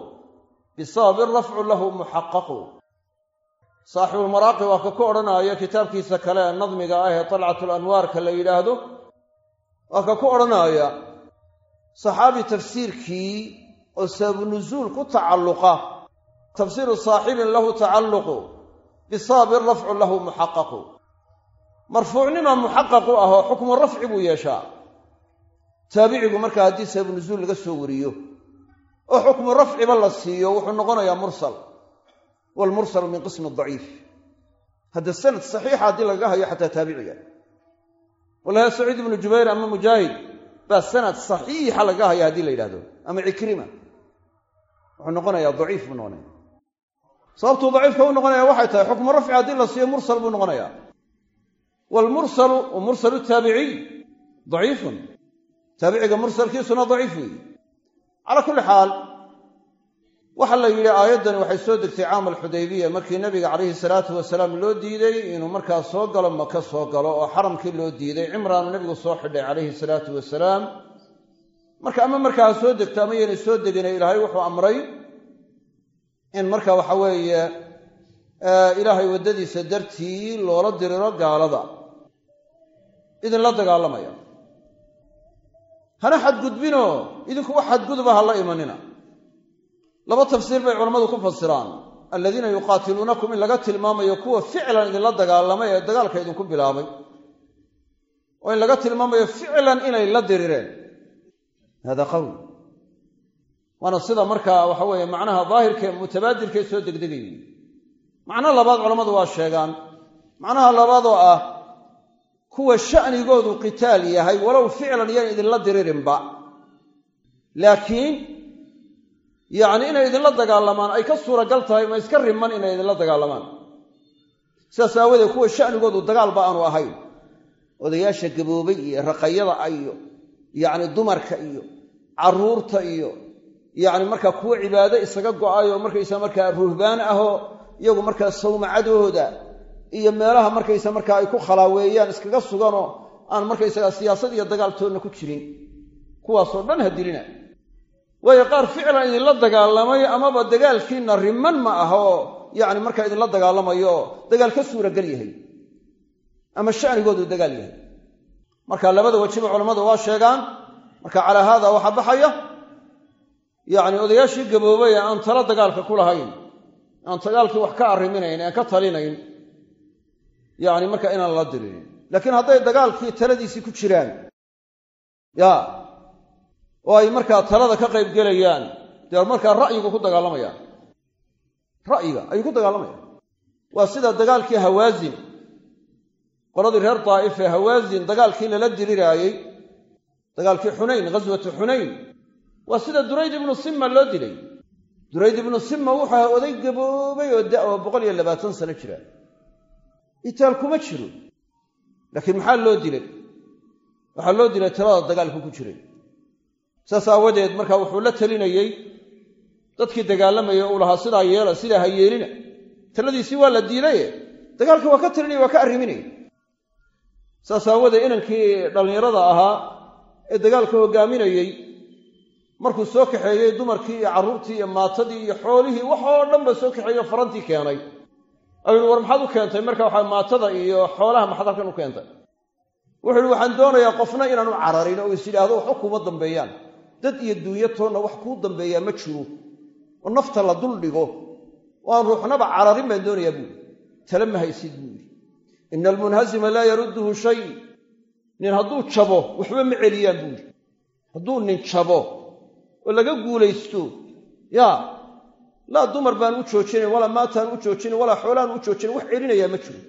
bisababi rafcu lahu muxaqaqu saaxibulmaraaqi waa ka ku odhanaya kitaabkiisa kale ee nadmiga ah ee talcatul anwaarka la yidhaahdo. Waa ka ku odhanaya saxaabi tafsiirkii oo sababu nusuul ku tacalluqa. Tafsiiru saaxibin lahu tacalluqu bisababi rafcu lahu muxaqaqu. Marfuucnima muxaqaqu ah oo xukmu rafci buu yeeshaa. Taabicigu markaa haddii sababu nusuul laga soo wariyo oo xukmu rafciba la siiyo wuxuu noqonayaa mursal wlmursalu min qismi daciif hadda sanad saxiixa haddii lagaga hayo xataa taabiciga walaha saciid ibnu jubayr ama mujaahid baa sanad saxiixa lagaga haya haddii la yidhahdo ama cikrima wuxuu noqonayaa daciif buu noqonaya sababtuu daciifka u noqonaya waxay tahay xukmu rafci haddii la siiyo mursal buu noqonaya wlmursalu mursalu taabiciy daciifun taabiciga mursalkiisuna daciif weeye calaa kulli xaal waxaa la yidhi aayaddani waxay soo degtay caam alxudaybiya markii nabiga calayhi salaatu wasalaam loo diiday inuu markaa soo galo maka soo galo oo xaramkii loo diiday cimraanu nabigu soo xidhay calayhi salaatu wasalaam. Marka ama markaa ha soo degto ama yaynay soo degina ilaahay wuxuu amray in marka waxa weeye ilaahay waddadiisa dartii loola diriro gaalada. Idinla dagaalamaya. Hana xadgudbinoo idinku wax xadguduba ha la imanina laba tafsiir bay culammadu ku fasiraan. Aladiina yuqaatiluunakum in laga tilmaamayo kuwa ficlan idinla dagaalamay ee dagaalka idinku bilaabay. Oo in laga tilmaamayo ficlan inay la dirireen. Hada qawl. Waana sida markaa waxa weeye macnaha daahirkae mutabaadirkae soo degdegay. Macno labaad culammadu waa sheegaan. Macnaha labaadoo ah kuwa sha'nigoodu qitaal yahay walow ficlan yan idinla diririnba. Laakiin yacni inay idinla dagaalamaan ay ka suuragal tahay ma iska riman inay idinla dagaalamaan. Sidaas aawadeed kuwa sha'nigoodu dagaalba aanu ahayn. Odayaasha gaboobay iyo raqayada iyo yacni dumarka iyo carruurta iyo yacni markaa kuwo cibaado isaga go'ayoo markaysa markaa ruhbaan ahoo iyagu markaa sawmacadooda iyo meelaha markaysa markaa ay ku khalaaweeyaan iskaga suganoo aan markaysagaa siyaasad iyo dagaaltoodna ku jirin. Kuwaasoo dhan ha dilina waayo qaar ficlan idinla dagaalamay amaba dagaalkiinna riman ma aha oo yacni markaa idinla dagaalamayo dagaal ka suuragal yahay. Ama sha'nigoodu dagaal yahay. Marka labada wejiba culammadu waa sheegaan marka calaa haada waxaa baxaya yacni odayaashii gaboobay ee aan tala dagaalka ku lahayn aan dagaalkii wax ka arriminayn aan ka talinayn yacni marka inaan la dirinin laakiin hadday dagaalkii taladiisii ku jiraan ya oo ay markaa talada ka qayb gelayaan dee markaa ra'yigu ku dagaalamayaan ra'yiga ayuu ku dagaalamayaan waa sida dagaalkii hawaasin qoladii reer daa'if ee hawaasin dagaalkii lala diriraayey dagaalkii xunayn ghaswatu xunayn. Waa sida durayd ibnu simma loo dilay. Durayd ibnu simma wuxuu ahaa oday gaboobay oo da oo boqol iyo labaatan sano jira. Itaal kuma jiro. Laakiin maxaa loo dilay? Waxaa loo dilay talada dagaalku ku jiray saas aawadeed marka wuxuu la talinayey dadkii dagaalamayay uu lahaa sidaa yeela sidaa ha yeelina. Taladiisii waa la diidaye. Dagaalka waa ka talinaya waa ka arriminaya saas aawadeed inankii dhallinyarada ahaa ee dagaalka hoggaaminayey markuu soo kaxeeyey dumarkii iyo carruurtii iyo maatadii iyo xoolihii wax oo dhan ba soo kaxeeyo farantii keenay. Ayuu war maxaad u keentay? Marka waxaa maatada iyo xoolaha maxaad halkan u keentay. Wuxuu ihi waxaan doonayaa qofna inaan u cararin oo is yidhaahdo waxba kuuma dambeeyaan dad iyo duunyo toonna wax kuu dambeeyaa ma jiro. Oo nafta la dul dhigo. Oo aan ruuxnaba cararin baan doonayaa buuri tale ma haysid buu yidhi. Ina almunhasima laa yarudduhu shay. Nin hadduu jabo waxba ma celiyaan buu yidhi. Hadduu nin jabo oo laga guulaysto yaa laa dumar baan u joojinayn walaa maataan u joojinayn walaa xoolaan u joojinayn wax celinayaa ma jiro.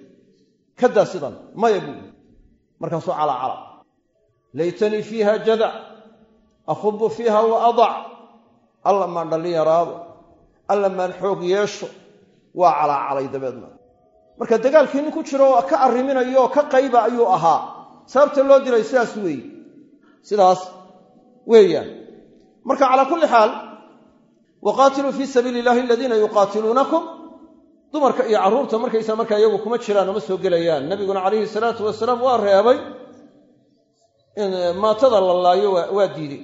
Kadaa sidan maya buu yidhi. Markaasuu calacala laytanii fiiha jadac akhubu fiiha wa adac alla maan dhallin yaraado alla maan xoog yeesho waa calaacalay dabeedna marka dagaalkii nin ku jiro ka arriminayo ka qayba ayuu ahaa sababta loo dilay sidaas weeye sidaas weeyaan marka calaa kulli xaal waqaatiluu fii sabiili illahi aladiina yuqaatiluunakum dumarka iyo carruurta markaysa markaa iyagu kuma jiraan uma soo gelayaan nabiguna calayhi salaatu wasalaam waa reebay in maatada la laayo waa diiday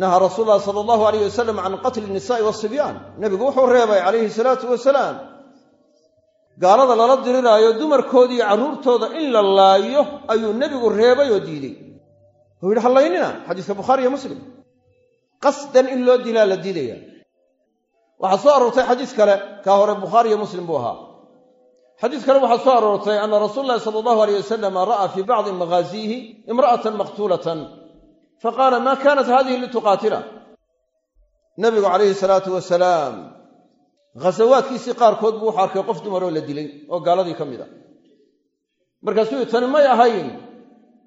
nahaa rasuul lahi sala allahu alayh wasalam can qatli nisaai wasibyaan nebigu wuxuu reebay calayhi salaatu wasalaam gaalada lala diriraayo dumarkooda iyo carruurtooda in la laayo ayuu nebigu reebay oo diiday wuxuu yidhi hallaynina xadiiska bukhaari iyo muslim qasdan in loo dilaa la diidaya waxaa soo aroortay xadiis kale kaa hore bukhaari iyo muslim buu ahaa xadiis kale waxaa soo aroortay ana rasuula llahi sala allahu aleyh wasalam ra'aa fii bacdi maghaasiihi imra'atan maqtuulatan faqaala ma kanat hadihi lituqaatila? Nabigu calayhi salaatu wasalaam ghasawaadkiisii qaarkood buu wuxu arkay qof dumaroo la dilay oo gaaladii ka mid a. Markaasuu tani may ahayn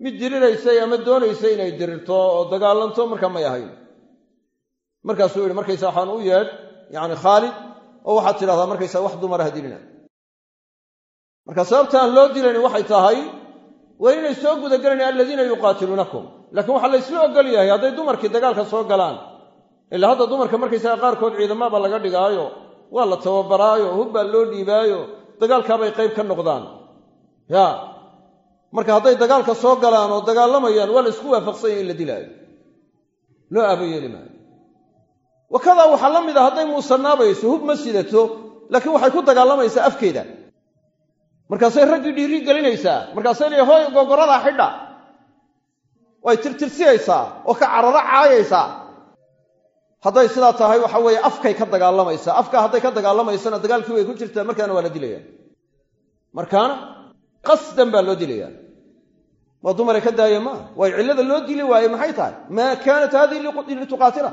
mid diriraysay ama doonaysay inay dirirto oo dagaalanto markaa may ahayn. Markaasuu yihi markaysa waxaan u yeedh yacni khaalid oo waxaad tidhahdaa markaysa wax dumara ha dilina. Marka sababta aan loo dilayni waxay tahay waa inay soo gudagelayn aladiina yuqaatiluunakum laakiin waxaa la ysla ogol yahay hadday dumarkii dagaalka soo galaan ilaa hadda dumarka markaysaga qaarkood ciidamaba laga dhigaayo waa la tababaraayo hubbaa loo dhiibaayo dagaalkaabay qayb ka noqdaan. Ya marka hadday dagaalka soo galaan oo dagaalamayaan waa la isku waafaqsan yahy in la dilaayo. Loo aaba yeeli maayo. Wakadaa waxaa la mid a hadday muusanaabayso hub ma sidato laakiin waxay ku dagaalamaysaa afkeeda markaasay raggii dhiiri gelinaysaa markaasay leeya hooy gogoradaa xidha way tirtirsiyaysaa oo ka cararo caayaysaa. Hadday sidaa tahay waxa weeye afkay ka dagaalamaysaa afka hadday ka dagaalamaysana dagaalkii way ku jirtaa markaana waa la dilaya markaana qasdan baa loo dilaya waa dumare ka daaya maaha waayo loo dili waaye maxay tahay? Maa kaanat hadihi lituqaatila?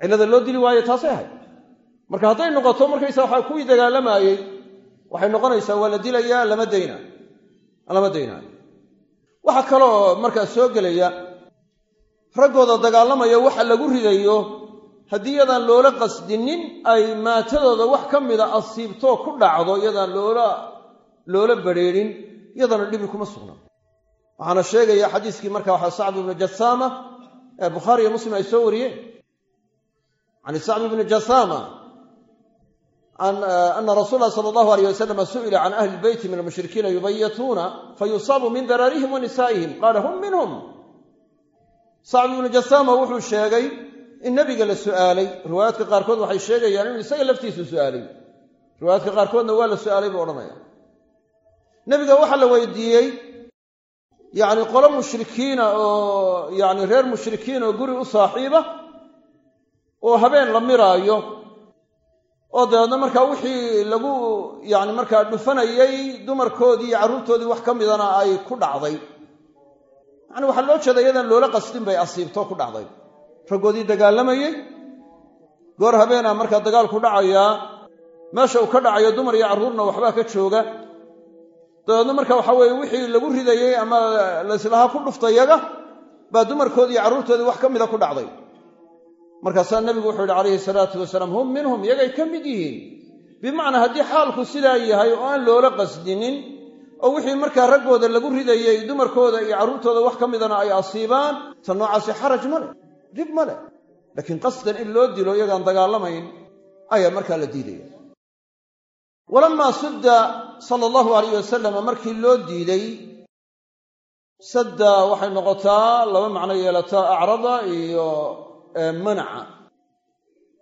Cillada loo dili waaye taasay ahayd. Marka hadday noqoto markaysa waxa kuwii dagaalamayey waxay noqonaysaa waa la dilayaa lama daynaayo waxaa kaloo markaa soo gelaya raggooda dagaalamaya waxa lagu ridayo haddii yadaan loola qasdinin ay maatadooda wax ka mida asiibtoo ku dhacdo yadaan loola loola badrheerin yadana dhibi kuma sugna. Waxaana sheegaya xadiiskii marka waxa sacbi ibnu jasaama ee bukhaari iyo muslim ay soo wariyeen. Can sacbi ibni jasaama ana rasuul lah sala allahu alayh wasalam su'ila can ahli lbeyti min almushrikiina yubayituuna fayusaabu min daraarihim wa nisaa'ihim qaala hum minhum sacbi ibnu jasaama wuxuu sheegay in nebiga la su'aalay riwaayaadka qaarkood waxay sheegayaan inuu isaga laftiisu su'aalay riwaayaadka qaarkoodna waa la su'aalay buu odhanaya nebiga waxaa la weydiiyey yacni qolo mushrikiina oo yacni reer mushrikiin oo guri u saaxiiba oo habeen la miraayo oo dabeedna markaa wixii lagu yacni markaa dhufanayay dumarkoodii iyo carruurtoodii wax ka midana ay ku dhacday. Yacni waxaa loo jeeda iyadan loola qasdin bay asiibtoo ku dhacday. Raggoodii dagaalamayey goor habeenaa markaa dagaalku dhacayaa meesha uu ka dhacayo dumar iyo carruurna waxbaa ka jooga. Dabeedna marka waxa weeye wixii lagu ridayey ama layslahaa ku dhufta yaga baa dumarkoodii iyo carruurtoodii wax ka mida ku dhacday markaasaa nebigu wuxuu yidhi calayhi salaatu wasalaam hum minhum yagay ka mid yihiin. Bimacnaa haddii xaalku sidaa yahay oo aan loola qasdinin oo wixii markaa raggooda lagu ridayey dumarkooda iyo carruurtooda wax ka midana ay asiibaan ta noocaasi xaraj ma leh dhib ma leh. Laakiin qasdan in loo dilo iyagaan dagaalamayn ayaa markaa la diidaya. Walamaa sudda sala allahu alayh wasalam markii loo diiday sadda waxay noqotaa laba macno yeelataa acrada iyo manaca.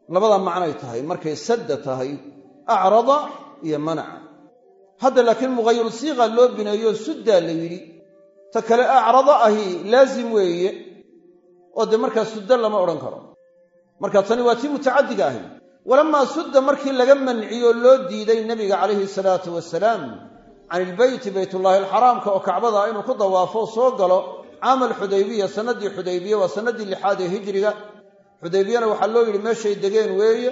Labada macnoay tahay markay sadda tahay acrada iyo manaca. Hadda laakiin mughayir siiqa loo bineeyo suddaa la yidhi ta kale acrada ahi laazim weeye oo dee markaa sudda lama odhan karo. Marka tani waa tii mutacaddiga ahi. Walamaa sudda markii laga manciyo loo diiday nebiga calayhi salaatu wasalaam can ilbeyti baytullaahi alxaraamka oo kacbada inuu ku dawaafo soo galo caamal xudaybiya sannaddii xudaybiya waa sannaddii lixaad ee hijriga xudaybiyana waxaa loo yidhi meeshay degeen weeye.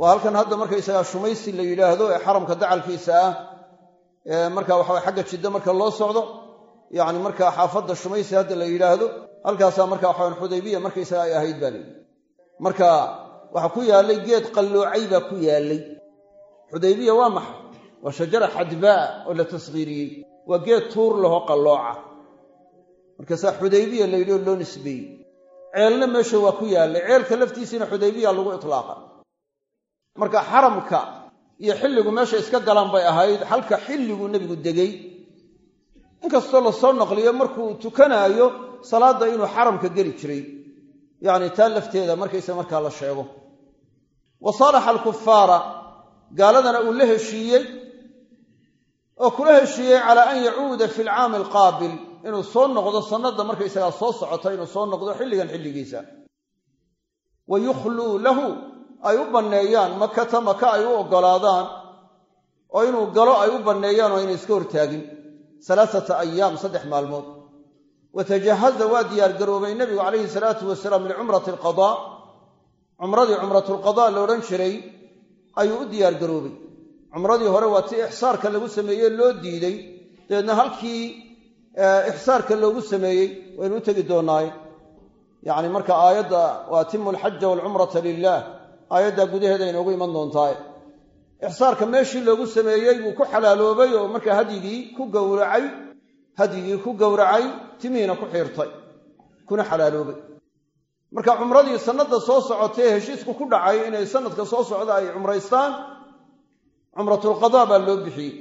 Waa halkan hadda markaysagaa shumaysi la yidhaahdo ee xaramka dacalkiisa ah marka waxaa xagga jiddo marka loo socdo yacni markaa xaafadda shumaysi hadda la yidhaahdo halkaasaa marka waxawan xudaybiya markaysaga ay ahayd baa layidhi marka waxaa ku yaallay geed qalloocay baa ku yaallay xudaybiya waa maxay? Waa shajara xadbaa oo la tashiiriyey waa geed tuur laho qallooca. Markaasaa xudaybiya la yidhi oo loo nisbeeyey ceelna meesha waa ku yaallay. Ceelka laftiisiina xudaybiya lagu itlaaqa marka xaramka iyo xilligu meesha iska galaan bay ahayd halka xilliguu nebigu degay. Inkastoo la soo naqliyo markuu tukanaayo salaadda inuu xaramka geli jiray. Yacni taa lafteeda markaysa markaa la sheego. Wa saalaxa alkufaara gaaladana uu la heshiiyey oo kula heshiiyey calaa an yacuuda fi alcaami alqaabil inuu soo noqdo sannadda markaysagaa soo socota inuu soo noqdo xilligan xilligiisa. Wa yukhluu lahu ay u banneeyaan makata maka ay u oggolaadaan oo inuu galo ay u banneeyaan oo ayna iska hortaagin. Salaasata ayaam saddex maalmood. Watajahaza waa diyaargaroobay nebigu calayhi salaatu wasalaam licumrati alqadaa cumradii cumratulqadaa la odhan jiray ayuu u diyaargaroobay cumradii hore waa tii ixsaarka lagu sameeyey loo diiday dabeedna halkii ixsaarka loogu sameeyey waynu u tegi doonnaaye yacni marka aayadda wa atimu alxaja waalcumrata lilaah aayaddaa gudaheeda inoogu iman doontaaye ixsaarka meeshii loogu sameeyey buu ku xalaaloobay oo markaa hadyigii ku gowracay hadyigii ku gowracay timihiina ku xiirtay kuna xalaaloobay. Marka cumradii sannadda soo socotay heshiisku ku dhacay inay sanadka soo socda ay cumraystaan cumratulqadaa baa loo bixiyey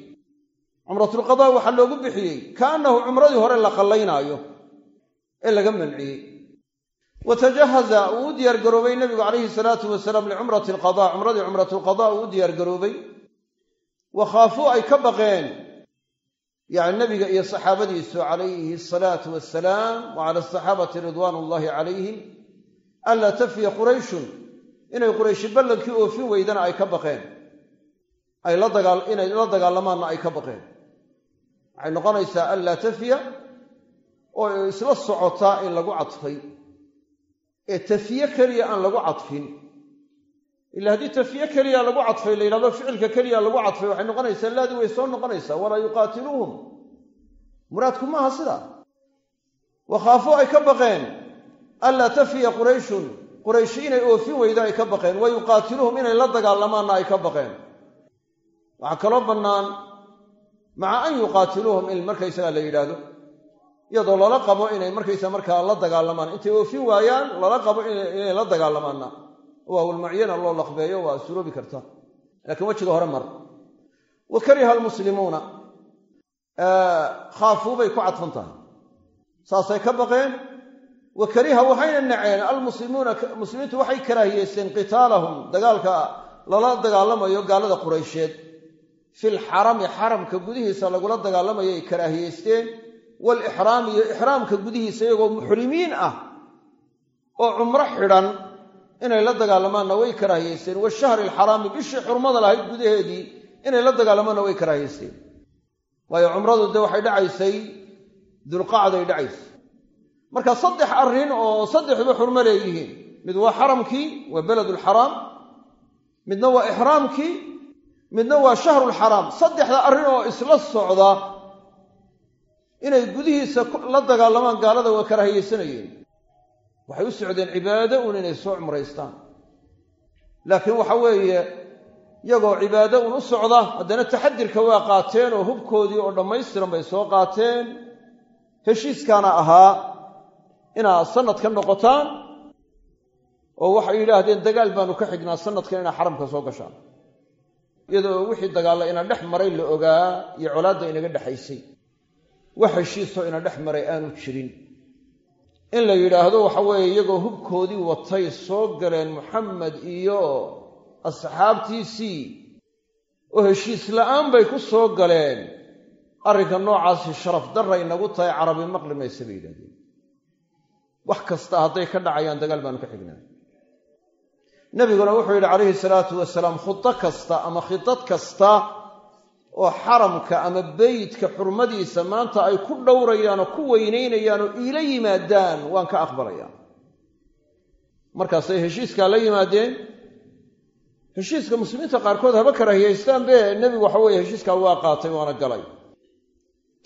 cumratulqadaa waxaa loogu bixiyey kaannahu cumradii hore la qallaynaayo ee laga manciyey wa tajahaza uu u diyaargaroobay nebigu calayhi salaatu wasalaam licumrati alqadaa cumradii cumratulqadaa uu u diyaargaroobay wa khaafuu ay ka baqeen yacni nebiga iyo saxaabadiisu calayhi asalaatu wassalaam wa cala asaxaabati ridwaan ullaahi calayhim anlaa tafiya qurayshun inay qurayshi ballankii oofin weydana ay ka baqeen. Inay la dagaalamaanna ay ka baqeen waxay noqonaysaa anlaa tafiya oo isla socotaa in lagu cadfay. Ee tafiye keliya aan lagu cadfin. Ila haddii tafiye keliya lagu cadfay la yidhahdo ficilka keliya lagu cadfay waxay noqonaysaa laadii way soo noqonaysaa. Walaa yuqaatiluuhum. Muraadku maaha sidaa wakhaafuu ay ka baqeen. Anlaa tafiya qurayshun. Qurayshi inay oofin weydo ay ka baqeen. Wa yuqaatiluuhum inay la dagaalamaanna ay ka baqeen. Waxaa kaloo bannaan maca an yuqaatiluuhum in markaysagaa la yidhaahdo? Iyadoo lala qabo inay markaysa markaa la dagaalamaan. Intay oofin waayaan lala qabo inay la dagaalamaanna waawlmacyana loo laqbeeyo waa suroobi karta. Laakiin wejiga hore mar. Wa kariha almuslimuuna. Khaafuu bay ku cadfan tahay. Saasay ka baqeen. Wa kariha waxayna naceen. Almuslimuuna muslimiintu waxay karaahiyeysteen qitaalahum. Dagaalka lala dagaalamayo gaalada quraysheed fil xarami xaramka gudihiisa lagula dagaalamayay karaahiyeysteen waalixraami iyo ixraamka gudihiisa iyagoo muxrimiin ah oo cumro xidhan inay la dagaalamaanna way karaahiyeysteen. Washahri alxaraami bishii xurmada lahayd gudaheedii inay la dagaalamaanna way karaahiyeysteen. Waayo cumradu dee waxay dhacaysay dulqacday dhacaysay. Marka saddex arrin oo saddexduba xurmo leeyihiin. Mid waa xaramkii waa beledulxaraam midna waa ixraamkii midna waa shahrulxaraam saddexda arrin oo isla socda inay gudihiisa la dagaalamaan gaalada waa karaahiyeysanayeen waxay u socdeen cibaado uun inay soo cumraystaan. Laakiin waxa weeye iyagoo cibaado uun u socda haddana taxadirka waa qaateen oo hubkoodii oo dhammaystiran bay soo qaateen. Heshiiskaana ahaa inaad sanad ka noqotaan oo waxay yidhaahdeen dagaal baanu ka xignaa sanadkan inaa xaramka soo gashaan iyadoo wixii dagaalla ina dhex maray la ogaa iyo colaadda inaga dhexaysay wax heshiisoo ina dhex maray aanu jirin. In la yidhaahdo waxa weeye iyagoo hubkoodii watay soo galeen muxamed iyo asxaabtiisii oo heshiis la'aan bay ku soo galeen. Arrinka noocaasi sharaf darray nagu tahay carabi maqli maysa bay yidhahdeen wax kasta hadday ka dhacayaan dagaal baanu ka xignaa nebiguna wuxuu yidhi calayhi salaatu wasalaam khudo kasta ama khidad kasta oo xaramka ama beytka xurmadiisa maanta ay ku dhowrayaan oo ku weynaynayaan oo iila yimaadaan waan ka aqbalayaa markaasay heshiiskaa la yimaadeen. Heshiiska muslimiinta qaarkood haba karaahiyaystaan be nebigu waxa weeye heshiiskaa waa qaatay waana galay.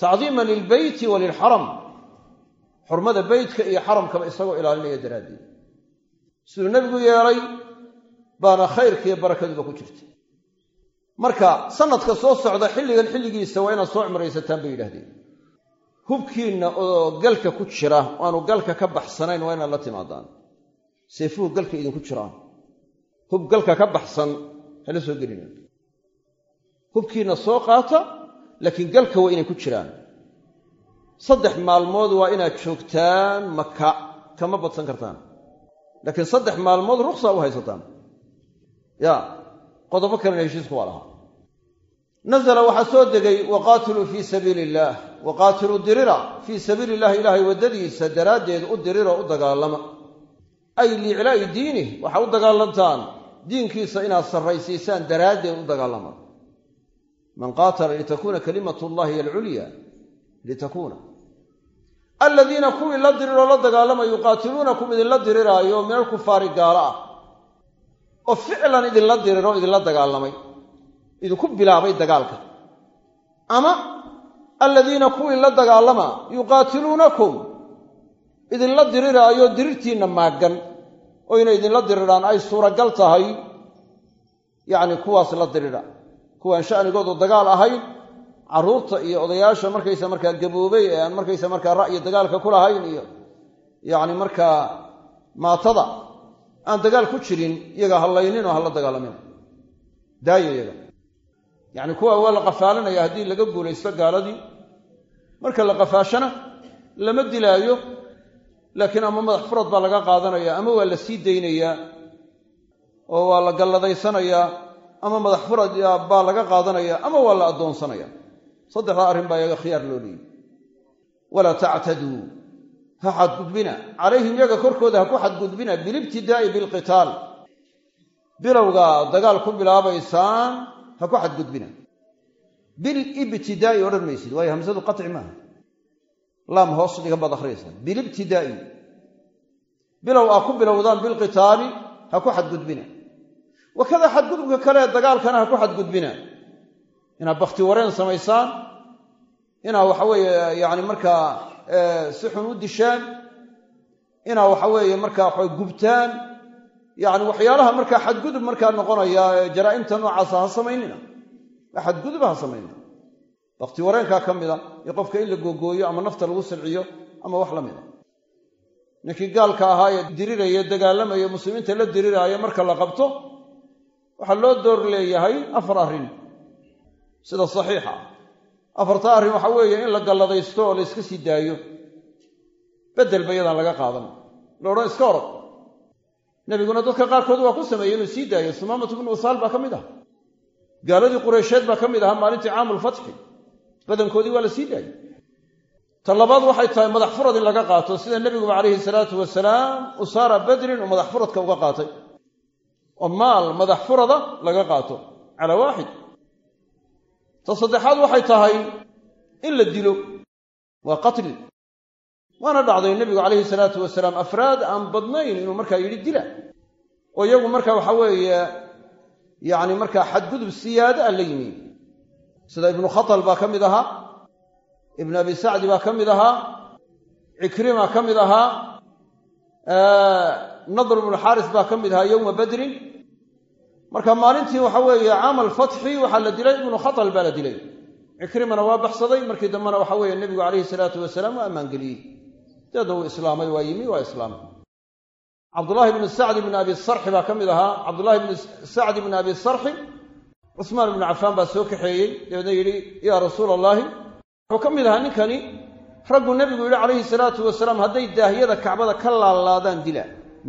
Tacdiiman lilbeyti wa lilxaram xurmada beytka iyo xaramkaba isagoo ilaalinaya daraaddeed. Siduu nebigu yeelay baana khayrkiiyo barakaduba ku jirta marka sanadka soo socda xilligan xilligiisa waa inaad soo cumraysataan bay yidhahdeen hubkiinna oo galka ku jira aanu galka ka baxsanayn waa inaad la timaadaan. Seefuhu galka idinku jiraan. Hub galka ka baxsan hala soo gelina. Hubkiinna soo qaata laakiin galka waa inay ku jiraan. Saddex maalmood waa inaad joogtaan maka kama badsan kartaan. Laakiin saddex maalmood ruksa u haysataan ya qodobo kalena heshiisku waa lahaa. Nazla waxaa soo degay waqaatiluu fii sabiili illaah waqaatiluu dirira fii sabiili illahi ilaahay waddadiisa daraaddeed u dirira u dagaalama. Ay liiclaa'i diinih waxaa u dagaalantaan diinkiisa inaad sarraysiisaan daraaddeed u dagaalama. Man qaatala litakuuna kalimat llahi alculya litakuuna. Aladiina kuwii la diriroo la dagaalama yuqaatiluunakum idinla diriraayo min alkufaari gaalo ah oo ficlan idinla diriro idinla dagaalamay. Idinku bilaabay dagaalka. Ama aladiina kuwii la dagaalama yuqaatiluunakum. Idinla diriraayo dirirtiinna maaggan oo inay idinla diriraan ay suuragal tahay. Yacni kuwaas la dirira. Kuwaan sha'nigoodu dagaal ahayn carruurta iyo odayaasha markaysa markaa gaboobay ee aan markaysa markaa ra'yi dagaalka ku lahayn iyo yacni markaa maatada aan dagaal ku jirin iyaga hallaynin oo hala dagaalamin daaya iyaga. Yacni kuwa waa la qafaalanaya haddii laga guulaysto gaaladii. Marka la qafaashana lama dilaayo laakiin ama madax furad baa laga qaadanaya ama waa la sii daynayaa oo waa la galladaysanayaa ama madax furad baa laga qaadanaya ama waa la addoonsanaya. Saddexdaa arrin baa iyaga khiyaar loo leeyay walaa tactaduu ha xadgudbina. Calayhim yaga korkooda ha ku xadgudbina bilibtidaa'i bilqitaal. Bilowga dagaal ku bilaabaysaan ha ku xadgudbina. Bilibtidaa'i odhan maysid waayo hamsadu qaci maaha. Laam hoos dhigan baad akhriyaysaa. Bilibtidaa'i. Bilow aa ku bilowdaan bilqitaali ha ku xadgudbina. Wakada xadgudubka kale dagaalkana ha ku xadgudbina. Inaad bakti wareen samaysaan inaa waxa weeye yani markaa si xun u dishaan inaa waxa weeye markaa waxa gubtaan yani waxyaalaha markaa xadgudub markaa noqonaya ee jaraa'imta noocaasa ha samaynina. Xadguduba ha samaynina. Bakti wareenkaa ka mida iyo qofka in la googooyo ama nafta lagu silciyo ama wax la mida ninkii gaalka ahaa ee diriraya dagaalamaya muslimiinta la diriraayo marka la qabto waxaa loo door leeyahay afar arrin. Sida saxiixa. ah afarta arrin waxaa weeye in la galladaysto oo la yska sii daayo beddelba yadaan laga qaadan. La odhan iska orod. Nebiguna dadka qaarkood waa ku sameeyey inuu sii daayo. Sumaamatu bnu usaal baa ka mid ah. Gaaladii qureysheed baa ka mid ahaa maalintii caamulfatxi badankoodii waa la sii daayey ta labaad waxay tahay madax furad in laga qaato sida nebiguba calayhi salaatu wasalaam usaara badrin uu madax furadka uga qaatay. Oo maal madax furada laga qaato. Calaa waaxid ta saddexaad waxay tahay in la dilo. Waa qatli waana dhacday nebigu calayhi salaatu wasalaam afraad aan badnayn inuu markaa yidhi dila. Oo iyagu marka waxa weeye yacni markaa xadgudub siyaada a la yimi sida ibnu khatal baa ka mid ahaa ibnu abi sacdi baa ka mid ahaa cikrima ka mid ahaa nadr ibnu xaaris baa ka mid ahaa yowma badrin marka maalintii waxa weeye caamal fatxi waxaa la dilay ibnu khatal baa la dilay. Cikrimana waa baxsaday markii dambena waxa weeye nebigu calayhi salaatu wasalaam waa ammaangeliyey deedna wuu islaamay waa yimi waa islaamay cabdullaahi bnu sacd bni abi sarxi baa ka mid ahaa. Cabdullaahi bnu sacd bni abi sarxi cusmaan ibnu cafaan baa soo kaxeeyey. Dabeedna yidhi yaa rasuula allaahi wuxuu ka mid ahaa ninkani raggu nebigu yidhi calayhi salaatu wasalaam hadday daahyada kacbada ka laalaadaan dila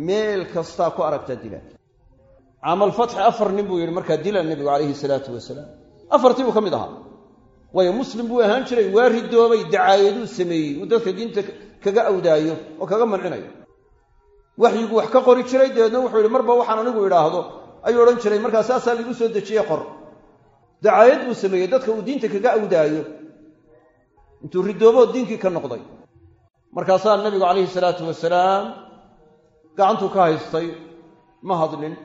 meel kastaa ku aragtaa dila caamalfatxi afar nin buu yidhi markaa dila nebigu calayhi salaatu wasalaam. Afartii buu ka mid ahaa. Waayo muslim buu ahaan jiray waa ridoobay dacaayaduu sameeyey uu dadka diinta kaga awdaayo oo kaga mancinayo. Waxyigu wax ka qori jiray dabeedna wuxuu yidhi marba waxaan anigu idhaahdo ayuu odhan jiray markaa saasaa ligu soo dejiyey qor. Dacaayad buu sameeyey dadka uu diinta kaga awdaayo. Intuu ridooboo diinkii ka noqday. Markaasaa nebigu calayhi salaatu wasalaam gacantuu ka haystay ma hadlin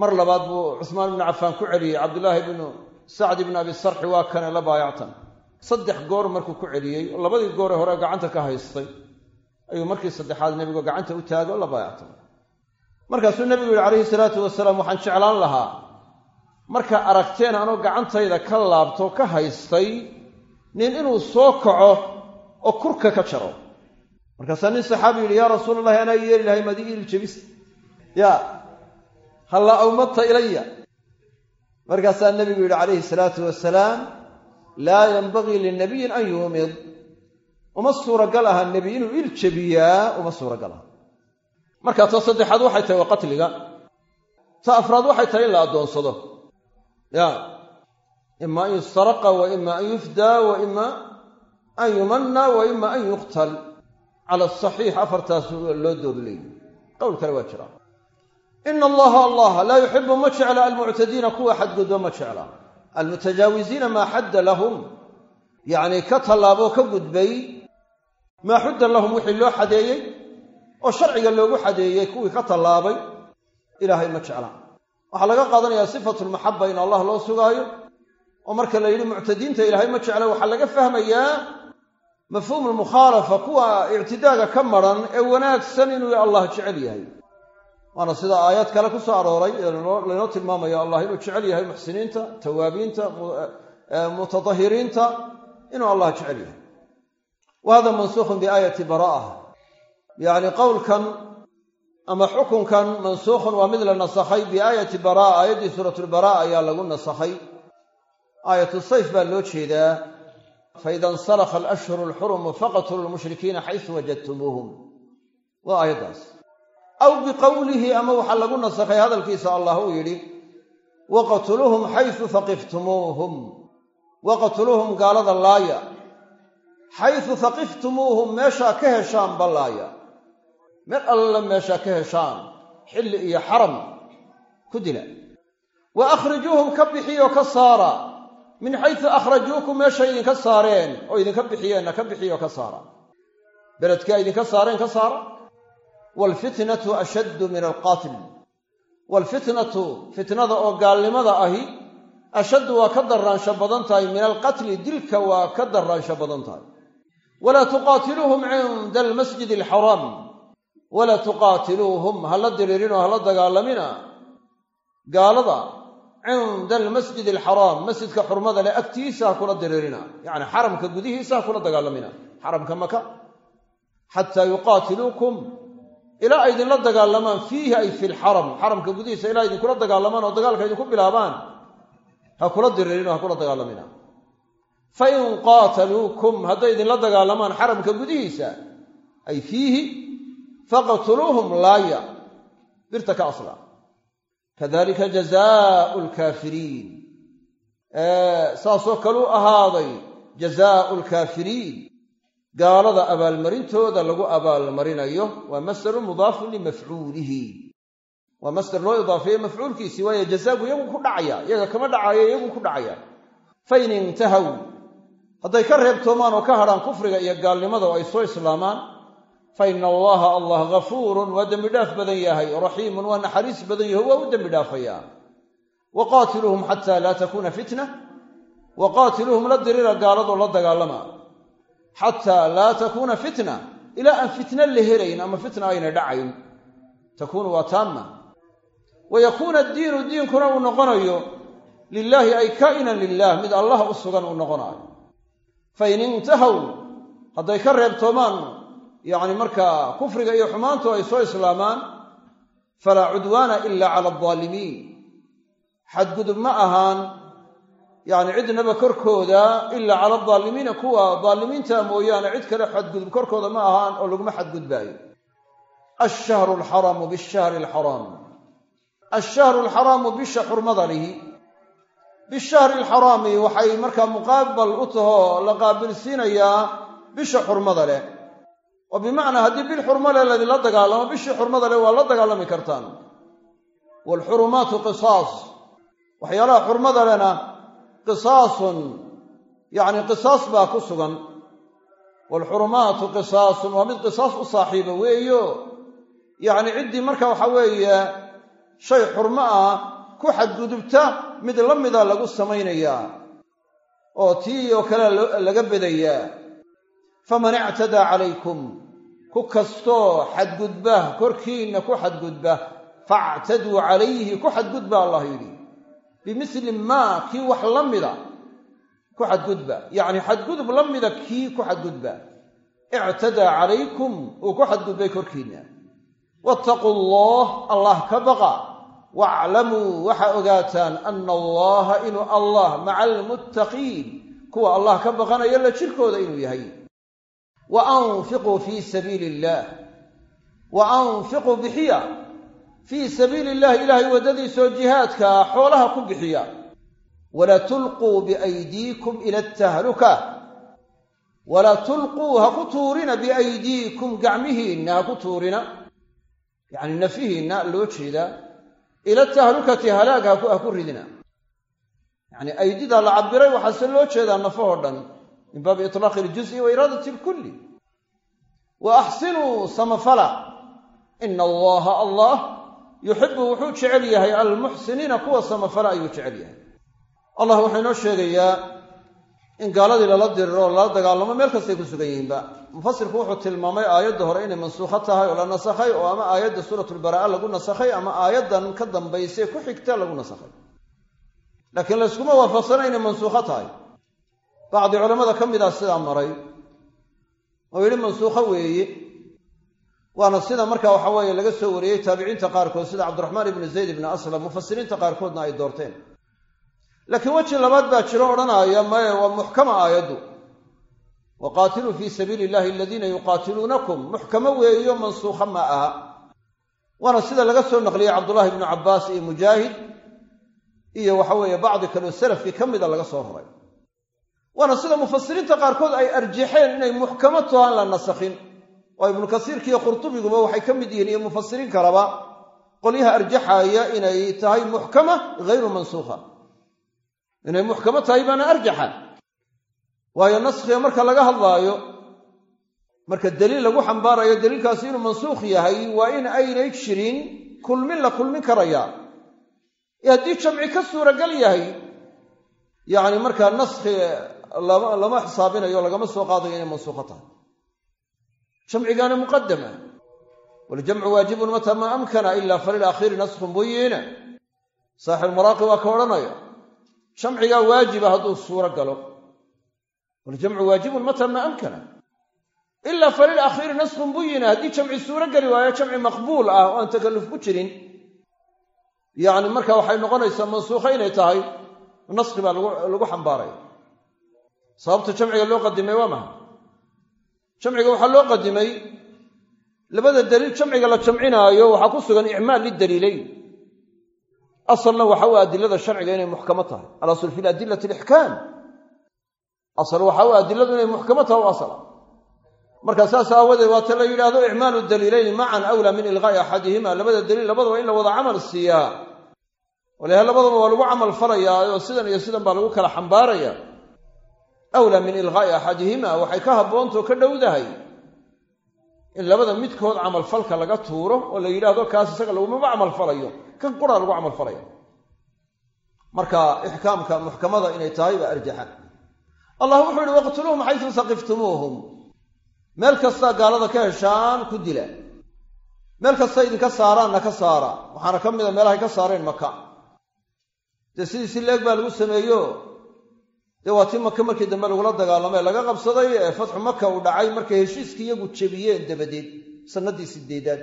mar labaad buu cusmaan ibnu cafaan ku celiyey cabdullaahi bnu sacd ibnu abi sarxi waa kane la baayactan. Saddex goor markuu ku celiyey oo labadii goore hore gacanta ka haystay ayuu markii saddexaad nebigu gacanta u taago la baayactan. Markaasuu nebigu yihi calayhi salaatu wasalaam waxaan jeclaan lahaa markaa aragteen anoo gacantayda ka laabto ka haystay nin inuu soo kaco oo kurka ka jaro. Markaasaa nin saxaabi yidhi yaa rasuul allahi anaa yeeli lahay madi iil jebis ya halla awmadta ilaya. Markaasaa nebigu yidhi calayhi salaatu wasalaam laa yanbagii linabiyin an yuumid. Uma suuragal aha nebi inuu il jebiyaa uma suuragal aha. Marka ta saddexaad waxay tahay waa qatliga. Ta afraad waxay tahay in la addoonsado ya ima an yustaraqa wa ima an yufdaa wa ima an yumanna wa ima an yuqtal. Cala asaxiix afartaas loo doorleeyey qowl kale waa jira ina allaha allah laa yuxibu ma jecla almuctadiina kuwa xadgudba ma jecla almutajaawiziina maa xadda lahum yacnii ka tallaaboo ka gudbay maa xudda lahum wixii loo xadeeyey oo sharciga loogu xadeeyey kuwii ka tallaabay ilaahay ma jecla waxaa laga qaadanayaa sifatu lmaxaba in allah loo sugaayo oo marka la yidhi muctadiinta ilaahay ma jecla waxaa laga fahmayaa mafhuumu lmukhaalafa kuwa ictidaaga ka maran ee wanaagsan inuu allah jecel yahay waana sida aayaad kale ku soo arooray laynoo tilmaamayo allah inuu jecel yahay muxsiniinta tawaabiinta mutatahiriinta inuu allah jecel yahay. Wa hada mansuukhun biaayati baraa'a yacni qowlkan ama xukunkan mansuukhun waa mid la nasakhay. Biaayati baraa'a aayaddii suuratulbaraa'a ayaa lagu nasakhay. Aayatu sayf baa loo jeedaa. Faida insalakha alashhuru alxurumu faqtuluu lmushrikiina xaysu wajadtumuuhum. Waa aayaddaas aw biqowlihi ama waxaa lagu nasakhay hadalkiisa allah uu yidhi waqtuluuhum xaysu haqiftumuuhum waqtuluuhum gaalada laaya. Xaysu haqiftumuuhum meeshaa ka heshaanba laaya. Meel alla meeshaa ka heshaan xilli iyo xaram ku dila. Wa akhrijuuhum ka bixiyoo ka saara. Min xaysu akhrajuukum meeshay idinka saareen. Oo idinka bixiyeenna ka bixiyoo ka saara. Beledkii ay idinka saareen ka saara waalfitnatu ashaddu min alqaatil waalfitnatu fitnada oo gaalnimada ahi ashaddu waa ka darraansho badan tahay min alqatli dilka waa ka darraansho badan tahay walaa tuqaatiluuhum cinda almasjidi alxaraam walaa tuqaatiluuhum ha la diriirinoo hala dagaalamina gaalada cinda almasjidi alxaraam masjidka xurmada leh agtiisa ha kula diriirina yacni xaramka gudihiisa ha kula dagaalamina xaramka maka xataa yuqaatiluukum ilaa ay idinla dagaalamaan fiihi ay fi lxaram xaramka gudihiisa ilaa idinkula dagaalamaan oo dagaalka idinku bilaabaan ha kula diriirino ha kula dagaalamina. Fain qaataluukum hadday idinla dagaalamaan xaramka gudihiisa ay fiihi faqtuluuhum laaya birta ka asla. Kadalika jazaau lkaafiriin saasoo kaluu ahaaday jazaau lkaafiriin gaalada abaalmarintooda lagu abaalmarinayo waa masdarun mudaafun limafcuulihi. Waa masdar loo idaafeeye mafcuulkiisii waayo jazaagu iyagu ku dhacaya iyaga kama dhacayo iyagu ku dhacaya. Fain intahaw hadday ka reebtoomaan oo ka hadhaan kufriga iyo gaalnimada oo ay soo islaamaan fa ina allaha allah ghafuurun waa dembi dhaaf badan yahay raxiimun waa naxariis badan yaho waa u dembi dhaafayaa wa qaatiluuhum xataa laa takuuna fitna wa qaatiluuhum la dirira gaaladoo la dagaalama xataa laa takuuna fitna. Ilaa aan fitna la helayn ama fitna ayna dhacayn. Takuunu waa taamma wa yakuuna addiinu diinkuna uu noqonayo lilaahi ay kaa'inan lilah mid allah u sugan uu noqonaayo fain intahaw hadday ka reebtoomaan yacni markaa kufriga iyo xumaantu ay soo islaamaan falaa cudwaana ila cala aldaalimiin xadgudub ma ahaan yacni cidnaba korkooda ilaa cala aldaalimiina kuwa daalimiinta mooyaane cid kale xadgudub korkooda ma ahaan oo laguma xadgudbaayo. Ashahru alxaraamu bishahri alxaraam ashahru alxaraamu bisha xurmada lihi. Bishahri alxaraami waxay markaa muqaabal u tahoo la qaabilsiinayaa bisha xurmada leh. Oo bimacnaa haddii bil xurmo leh laydinla dagaalamo bishii xurmada leh waa la dagaalami kartaan. Waalxurumaatu qisaas. Waxyaalaha xurmada lehna qisaasun yacni qisaas baa ku sugan. Waalxurumaatu qisaasun waa mid qisaas u saaxiiba weeyo. Yacni ciddii marka waxa weeye shay xurmo ah ku xadgudubta mid la mida lagu samaynayaa oo tii oo kale laga bedayaa faman ictadaa calaykum ku kastoo xadgudba korkiinna ku xadgudba factaduu calayhi ku xadgudba allah yidhi bimili maa kii wax la mida ku xadgudba yacni xadgudub la mida kii ku xadgudba ictadaa calaykum uu ku xadgudbay korkiinna wattaquu allah allah ka baqa waaclamuu waxaa ogaataan ana allaha inuu allah maca almuttaqiin kuwa allah ka baqanaya la jirkooda inuu yahay wa anfiquu fii sabiili illaah wa anfiquu bixiya fii sabiili illahi ilaahay waddadiisoo jihaadkaa xoolaha ku bixiya. Walaa tulquu biaydiikum ila atahluka walaa tulquu ha ku tuurina biaydiikum gacmihiinna ha ku tuurina. Yacni nafihiinna loo jeedaa ila tahlukati halaag ha ku ridina. Yacni aydidaa la cabiray waxaase loo jeedaa nafahoo dhan min baabi itlaaqi iljuzi wa iraadati lkulli. Wa samafala. Ina allaha allah yuxibu wuxuu jecel yahay almuxsiniina kuwa samafala ayuu jecel yahay. Allah wuxuu inoo sheegayaa in gaaladii lala diriro oo lala dagaalamo meel kastay ku sugan yihiinba. Mufasirku wuxuu tilmaamay aayadda hore inay mansuukho tahay oo la nasakhay oo ama aayadda suuratulbaraa'a lagu nasakhay ama aayaddan ka dambayse ku xigta lagu nasakhay. Laakiin layskuma waafaqsana inay mansuukho tahay. Bacdi culammada ka mid ah sidaa maray oo yidhi mansuukho weeye waana sida marka waxa weeye laga soo wariyey taabiciinta qaarkood sida cabdiraxmaan ibnu zayd ibni aslam mufasiriinta qaarkoodna ay doorteen. Laakiin weji labaad baa jiro odhanaya maye waa muxkama aayaddu. Waqaatiluu fii sabiili illahi aladiina yuqaatiluunakum. Muxkamo weeyo mansuukha ma aha. Waana sida laga soo naqliyey cabdullahi ibnu cabbaas iyo mujaahid iyo waxa weeye bacdi kaleo salafkii ka mida laga soo raray. Waana sida mufasiriinta qaarkood ay arjaxeen inay muxkamo tohaan la nasakhin oo ibnu kasiirkiiyo qurtubiguba waxay ka mid yihiin iyo mufasiriin kaleba qolyaha arjaxaaya inay tahay muxkama hayru mansuukha inay muxkamo tahay baana arjaxa. Waayo naskhiga marka laga hadlaayo marka daliil lagu xambaarayo daliilkaasi inuu mansuukh yahay waa in aynay jirin kulmin la kulmin karaya. Ee haddii jamci ka suuragal yahay yacni markaa naskhi lama xisaabinayo lagama soo qaadayo inay mansuukho tahay jamcigaana muqadama waljamcu waajibun mata maa amkana ila falilakhiiri naskhun buyina saaxibulmaraaqi waa ka odhanaya jamcigaa waajiba hadduu suuro galo. Waljamcu waajibun mata maa amkana ila falilakhiiri naskhun buyina haddii jamci suuro geli waayo jamci maqbuul ah oo aan takalluf ku jirin yacni marka waxay noqonaysaa mansuukho inay tahay naskhi baa lagu xambaaraya sababta jamciga loo qadimay waa maha jamciga waxaa loo qadimay. Labada daliil jamciga la jamcinaayo waxaa ku sugan icmaal lidaliileyn asalna waxa u adilada sharciga inay muxkamo tahay. Alasl fi adilati alixkaam asal waxa u adiladu inay muxkamo tahay asala marka saas aawadeed waata la yidhaahdo icmaalu daliilayni macan awlaa min ilqaa'i axadihima labada daliil labadaba in la wada camal siiyaa. Walaha labadaba waa lagu camal falayaa oo sidan iyo sidan baa lagu kala xambaaraya awlaa min ilqaa'i axadihima waxay ka habboontao ka dhowdahay. In labada midkood camalfalka laga tuuro oo la yidhaahdo kaas isaga lagumaba camalfalayo kan qura lagu camalfalaya marka ixkaamka muxkamada inay tahay baa arjaxa. Allah wuxuu yihi waqtuluuhum xaysu saqiftumuuhum meel kastaa gaalada ka heshaan ku dila. Meel kasta idinka saaraanna ka saara. Waxaana ka mida meelahay ka saareen maka dee sidii si leeg baa lagu sameeyo dee waa tii maka markii dambe lagula dagaalamay laga qabsaday ee fatxu maka uu dhacay markay heshiiskii iyagu jebiyeen dabadeed sannaddii sideedaad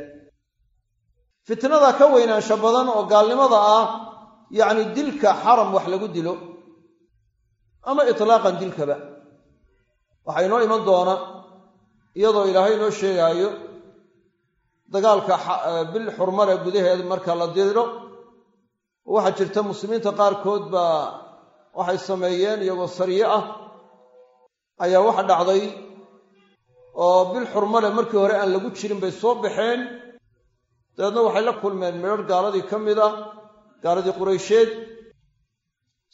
fitnada ka weynaansha badan oo gaalnimada ah yacni dilka xaram wax lagu dilo ama itlaaqan dilkaba. Waxaa inoo iman doona iyadoo ilaahay inoo sheegaayo dagaalka bil xurmale gudaheed marka la diro waxaa jirta muslimiinta qaarkood baa waxay sameeyeen iyagoo sariye ah ayaa waxa dhacday oo bil xurmale markii hore aan lagu jirin bay soo baxeen. Dabeedna waxay la kulmeen midharh gaaladii ka mid a gaaladii quraysheed.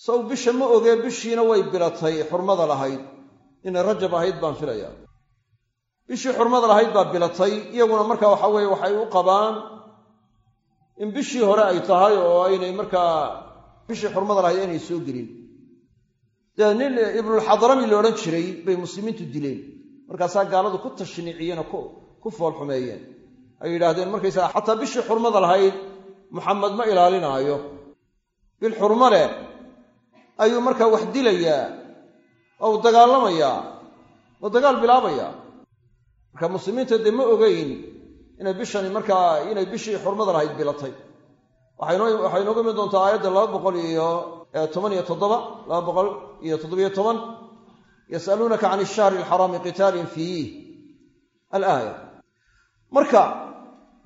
Saw bisha ma ogee bishiina way bilatay xurmada lahayd. Inay rajab ahayd baan filayaa bishii xurmada lahayd baa bilatay iyaguna marka waxa weeye waxay u qabaan in bishii hore ay tahay oo aynay markaa bishii xurmada lahayd aynay soo gelin nin ibnulxadrami la odhan jiray bay muslimiintu dileen. Markaasaa gaaladu ku tashniiciyeen oo ku foolxumeeyeen. Ay yidhaahdeen markaysaga xataa bishii xurmada lahayd muxamed ma ilaalinaayo. Bil xurmo leh ayuu markaa wax dilayaa oo dagaalamayaa oo dagaal bilaabayaa. Marka muslimiinta dee ma ogeyn inay bishani markaa inay bishii xurmada lahayd bilatay. Waxay inooga iman doontaa aayadda laba boqol iyo toban iyo toddoba laba boqol iyo toddobiyo toban yasaluunaka can ishahri alxaraami qitaalin fiih. Alaaya. Marka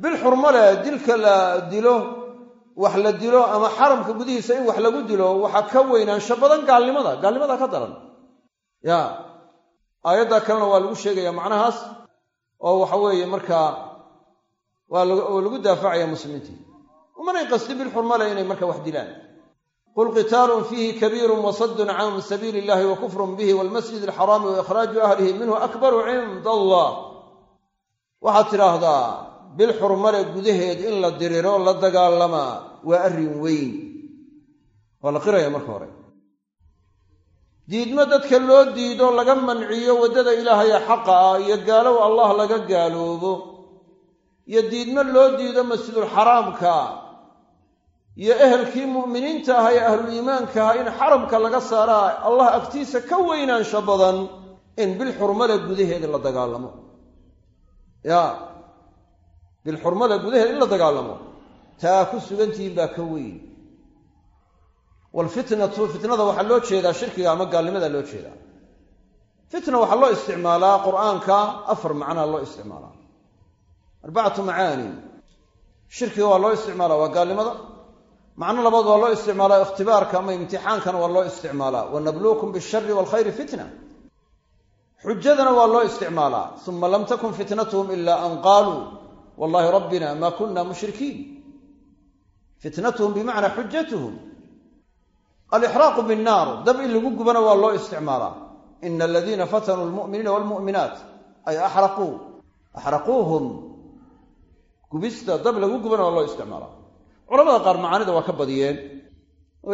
bil xurmo leh dilka la dilo wax la dilo ama xaramka gudihiisa in wax lagu dilo waxaa ka weynaansho badan gaalnimada. Gaalnimada ka daran. Ya. Aayadda kalena waa lagu sheegaya macnahaas oo waxa weeye markaa waa lagu daafacaya muslimiinta umanay qasdi bil xurmo leh inay marka wax dilaan qul qitaalun fiihi kabiirun wasaddun can sabiili illahi wa kufrun bihi walmasjid alxaraami wa ikhraaju ahlihi minhu akbaru cinda allah waxaad tidhaahdaa bil xurmale gudaheed in la diriro la dagaalamaa waa arrin weyn. Waa la qiraya marka hore. Diidmo dadka loo diido laga manciyo waddada ilaahaya xaqa ah iyo gaalow allah laga gaaloobo. Iyo diidmo loo diido masjidulxaraamka iyo ehelkii mu'miniinta aha ee ahluliimaanka aha in xaramka laga saaraa allah agtiisa ka weynaansho badan in bil xurmale gudaheeda la dagaalamo. Ya bil xurmale gudaheeda in la dagaalamo. Taa ku sugantihiin baa ka weyn. Waalfitnatu fitnada waxaa loo jeedaa shirkiga ama gaalnimada loo jeedaa. Fitna waxaa loo isticmaalaa qur'aanka afar macnaa loo isticmaalaa. Arbacatu macaani shirkiga waa loo isticmaalaa waa gaalnimada macno labaad waa loo isticmaalaa ikhtibaarka ama imtixaankana waa loo isticmaalaa. Wanabluukum bishari waalkhayri fitna. Xujadana waa loo isticmaalaa. Uma lam takun fitnatuhum ila an qaaluu wallahi rabbina ma kuna mushrikiin. Fitnatuhum bimacnaa xujatuhum alixraaqu binnaar dab in lagu gubana waa loo isticmaalaa. Ina aladiina fatanuu lmu'miniina waalmu'minaat ay axraquu axraquuhum gubista dab lagu gubana waa loo isticmaalaa culamada qaar macaanida waa ka badiyeen.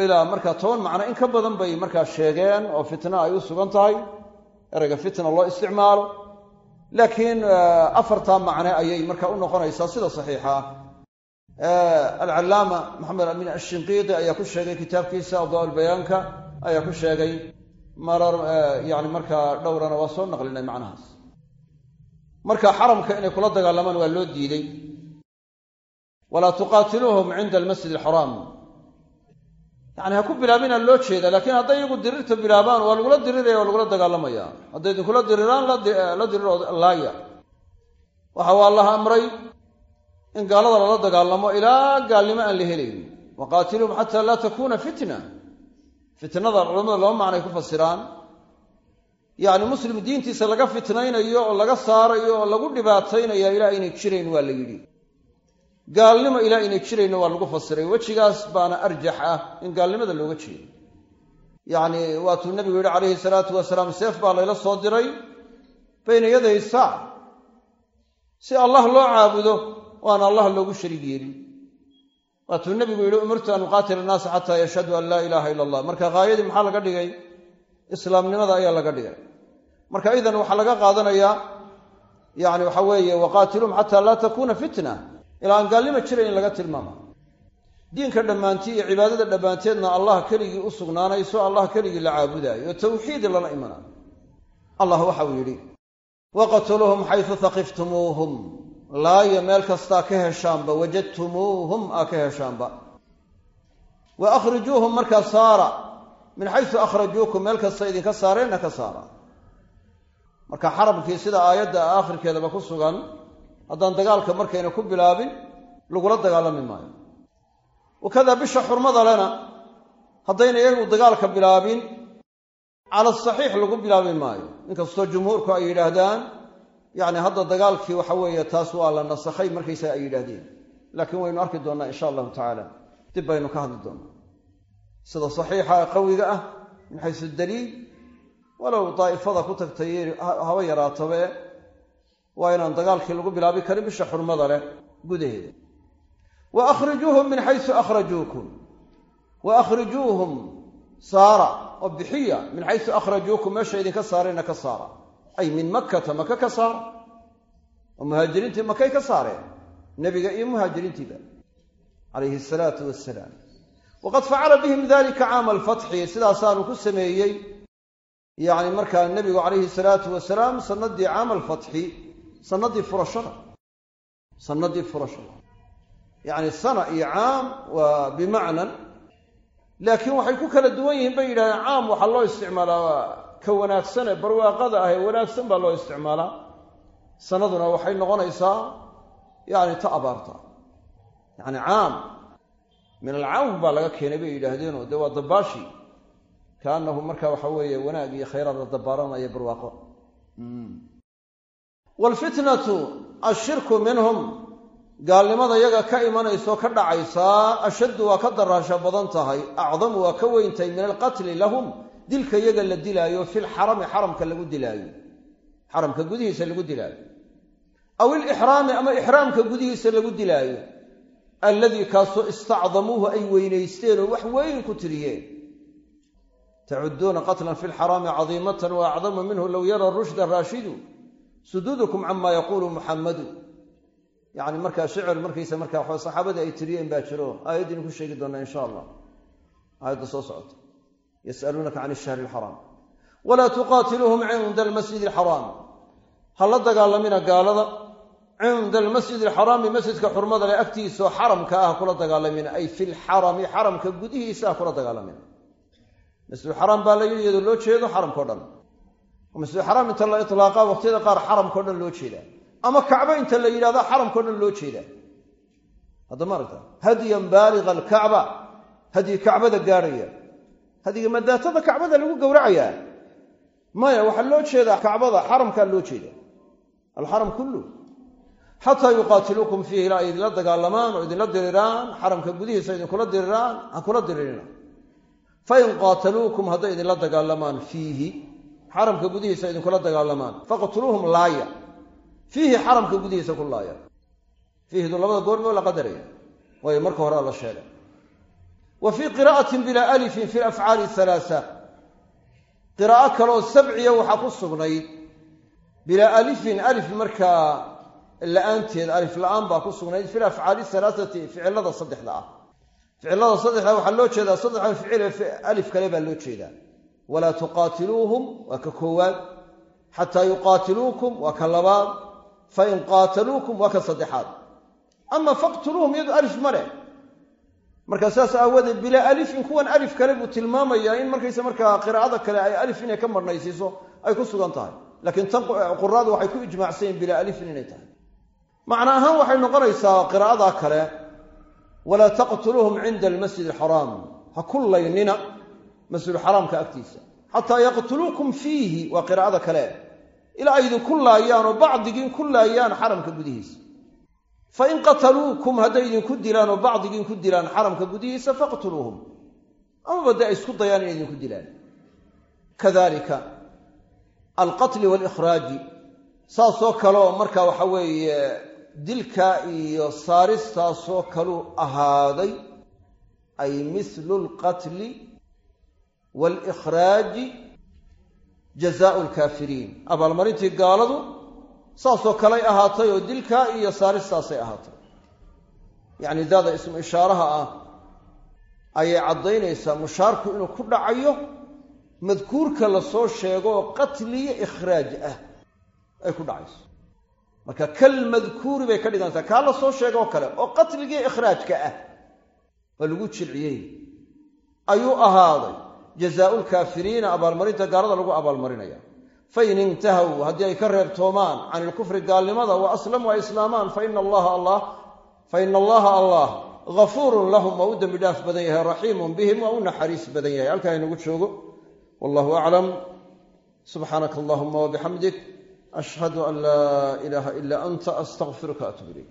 Ilaa markaa toban macno in ka badan bay markaa sheegeen oo fitna ay u sugan tahay ereyga fitna loo isticmaalo. Laakiin afartaa macne ayay markaa u noqonaysaa sida saxiixa. Alcallaama maxamed amin ashinqiidi ayaa ku sheegay kitaabkiisa adaa lbayaanka ayaa ku sheegay. Marar yani markaa dhowrana waa soo naqlinay macnahaas. Marka xaramka inay kula dagaalamaan waa loo diiday walaa tuqaatiluuhum cinda almasjid alxaraam yani ha ku bilaabina loo jeeda laakiin hadday iyagu dirirta bilaabaan waa lagula diriraya waa lagula dagaalamaya. Hadday idinkula diriraan la diriroo laaya. Waxa waa allaha amray in gaalada lala dagaalamo ilaa gaalnimo aan la helayn. Waqaatiluhum xataa laa takuuna fitna. Fitnada culamada laba macnay ku fasiraan. Yacni muslim diintiisa laga fitnaynayo oo laga saarayo oo lagu dhibaataynaya ilaa aynay jirayn waa la yidhi gaalnimo ilaa aynay jirayna waa lagu fasiray. Wejigaas baana arjax ah in gaalnimada looga jeedo. Yacni waatuu nabigu yihi calayhi salaatu wasalaam seef baa layla soo diray bayna yaday saac. Si allah loo caabudo waana allah loogu shariig yeelin waatuu nebigu yidhi umirtu an uqaatila annaasa xataa yashhadu an laa ilaaha ila allah. Marka haayadii maxaa laga dhigay? Islaamnimada ayaa laga dhigay. Marka idan waxaa laga qaadanayaa yani waxa weeye waqaatiluhum xataa laa takuuna fitna ilaa aan gaalnimo jirayn laga tilmaama. Diinka dhammaantii iyo cibaadada dhammaanteedna allah keligii u sugnaanayso allah keligii la caabudaayo oo tawxiid lala imanayo allah waxa uu yidhi waqatuluuhum xaysu taqiftumuuhum laaya meel kastaa ka heshaanba wajadtumuuhum aa ka heshaanba. Wa akhrijuuhum markaa saara. Min xaysu akhrajuukum meel kasta idinka saareenna ka saara. Marka xaramkii sida aayadda aakhirkeedaba ku sugan haddaan dagaalka markayna ku bilaabin lagula dagaalami maayo. Wakadaa bisha xurmada lena haddayna iyagu dagaalka bilaabin cala saxiix lagu bilaabi maayo. Inkastoo jumhuurku ay yidhaahdaan yacni hadda dagaalkii waxa weeye taas waa la nasakhay markaysaga ay yidhaahdeen. Laakiin waynu arki doonnaa insha allahu tacaala dib baynu ka hadli doonnaa. Sida saxiixa qawiga ah min xaysu daliil walow daa'ifada ku tagtay haba yaraatabe waa inaan dagaalkii lagu bilaabi karin bisha xurmada leh gudaheeda. Wa akhrijuuhum min xaysu akhrajuukum. Wa akhrijuuhum saara oo bixiya min xaysu akhrajuukum meesha idinka saareenna ka saara. Ay min makkata maka ka saara oo muhaajiriintii makay ka saareen nebiga iyo muhaajiriintiiba calayhi asalaatu wassalaam. Waqad facala bihim dalika caama alfatxi sidaasaanu ku sameeyey. Yacni markaa nebigu calayhi salaatu wasalaam sanadii caama alfatxi sanadii furashada. Sanadii furashada. Yacni sana iyo caam waa bimacnan. Laakiin waxay ku kala duwan yihiin bay yidhahdeen caam waxaa loo isticmaalaa ka wanaagsan ee barwaaqada ah ee wanaagsan baa loo isticmaalaa. Sanaduna waxay noqonaysaa yacni ta abaarta. Yacni caam min alcawn baa laga keenay bay yidhaahdeenoo dee waa dabaashi. Kaanahu marka waxa weeye wanaag iyo khayraad la dabaaranaya barwaaqo waalfitnatu ashirku minhum gaalnimada yaga ka imanaysaoo ka dhacaysaa ashaddu waa ka daraasho badan tahay acdamu waa ka weyntahay min alqatli lahum dilka yaga la dilaayo filxarami xaramka lagu dilaayo xaramka gudihiisa lagu dilaayo aw ilixraami ama ixraamka gudihiisa lagu dilaayo alladii kaasoo istacdamuuhu ay weynaysteen oo wax weyn ku tiriyeen tacuduuna qatlan fi lxaraami cadiimatan wa acdama minhu low yara rushda raashidu suduudukum cama yaquulu muxammadu yacni markaa shicir markaysa markaa saxaabadii ay tiriyeen baa jiro. Aayaddiinu ku sheegi doonaa insha allah. Aayadda soo socota. Yasaluunaka can ishahri alxaraam walaa tuqaatiluuhum cinda almasjidi alxaraam ha la dagaalamina gaalada. Cinda almasjidi alxaraami masjidka xurmada leh agtiisaoo xaramka ah kula dagaalamina. Ay fi lxarami xaramka gudihiisa ah kula dagaalamina. Masjidulxaraam baa la yidhi iyadoo loo jeedo xaramkao dhan masjidulxaraam inta la itlaaqa waqtiyada qaar xaramkao dhan loo jeedaa ama kacbo inta la yidhahdo xaramkao dhan loo jeedaa hadda ma aragta hadyan baaliga alkacba hadyi kacbada gaadhaya hadyiga madaatada kacbada lagu gowracayaa maya waxaa loo jeedaa kacbada xaramkaa loo jeeda. Alxaram kullu. Xataa yuqaatiluukum fiihi ilaa ay idinla dagaalamaan oo idinla diriraan xaramka gudihiisa idinkula diriraan ha kula diririna fain qaataluukum hadday idinla dagaalamaan fiihi xaramka gudihiisa idinkula dagaalamaan faqtuluuhum laaya. Fiihi xaramka gudihiisa ku laayaan fiihdu labada goormo la qadaraya waayo marka horea la sheegay. Wa fii qiraa'atin bilaa alifin fi lafcaali halaasa qiraa'o kaleoo sabciya waxaa ku sugnayd bilaa alifin alif markaa la'aanteed alif la'aan baa ku sugnayd fi lafcaali halaaati ficilada saddexda ah. Ficilada saddexda waxaa loo jeedaa saddexda ficil alif kale baa loo jeedaa walaa tuqaatiluuhum waa ka koowaad xataa yuqaatiluukum waa ka labaad fain qaataluukum waa ka saddexaad ama faqtuluuhum iyadu alif ma leh marka saas aawadeed bilaa alifin kuwan alif kale buu tilmaamayaa in markaysa markaa qiraa'ada kale ay alif inay ka marnaysiiso ay ku sugan tahay laakiin tan quraadu waxay ku ijmaacsan yihiin bilaa alifin inay tahay macna ahaan waxay noqonaysaa qiraa'ada kale walaa taqtuluuhum cinda almasjid alxaraam ha ku laynina masjidulxaraamka agtiisa. Xataa yaqtuluukum fiihi waa qiraa'ada kale. Ilaa ay idinku laayaan oo bacdigiin ku laayaan xaramka gudihiisa. Fain qataluukum hadday idinku dilaan oo bacdigiin ku dilaan xaramka gudihiisa faqtuluuhum. Amaba dee ay isku dayaan inay idinku dilaan. Kadalika alqatli waaliikhraaji saasoo kaleo marka waxa weeye dilka iyo saaristaasoo kalu ahaaday ay mithlu lqatli waalikhraaji jazaau lkaafiriin abaalmarintii gaaladu saasoo kaley ahaatay oo dilka iyo saaristaasay ahaatay yacni daada ismu ishaaraha ah ayay caddaynaysaa mushaarku inuu ku dhacayo madkuurka la soo sheego oo qatliyo ikhraaj ah ay ku dhacayso marka kal madkuuri bay ka dhiganaysaa kaa la soo sheegoo kale oo qatligii ikhraajka ah waa lagu jilciyey ayuu ahaaday jazaau lkaafiriina abaalmarinta gaalada lagu abaalmarinaya. Fain intahaw haddii ay ka reebtoomaan can ilkufri gaalnimada wa aslamuu ay islaamaan allah faina allaha allah gafuurun lahum waa u dembi dhaaf badan yahay raxiimun bihim waa u naxariis badan yahay. Halkaa inagu joogo. Wallahu aclam subxaanaka allahuma wabixamdik ashhadu an laa ilaaha ila anta astaqfiruka atub ilayk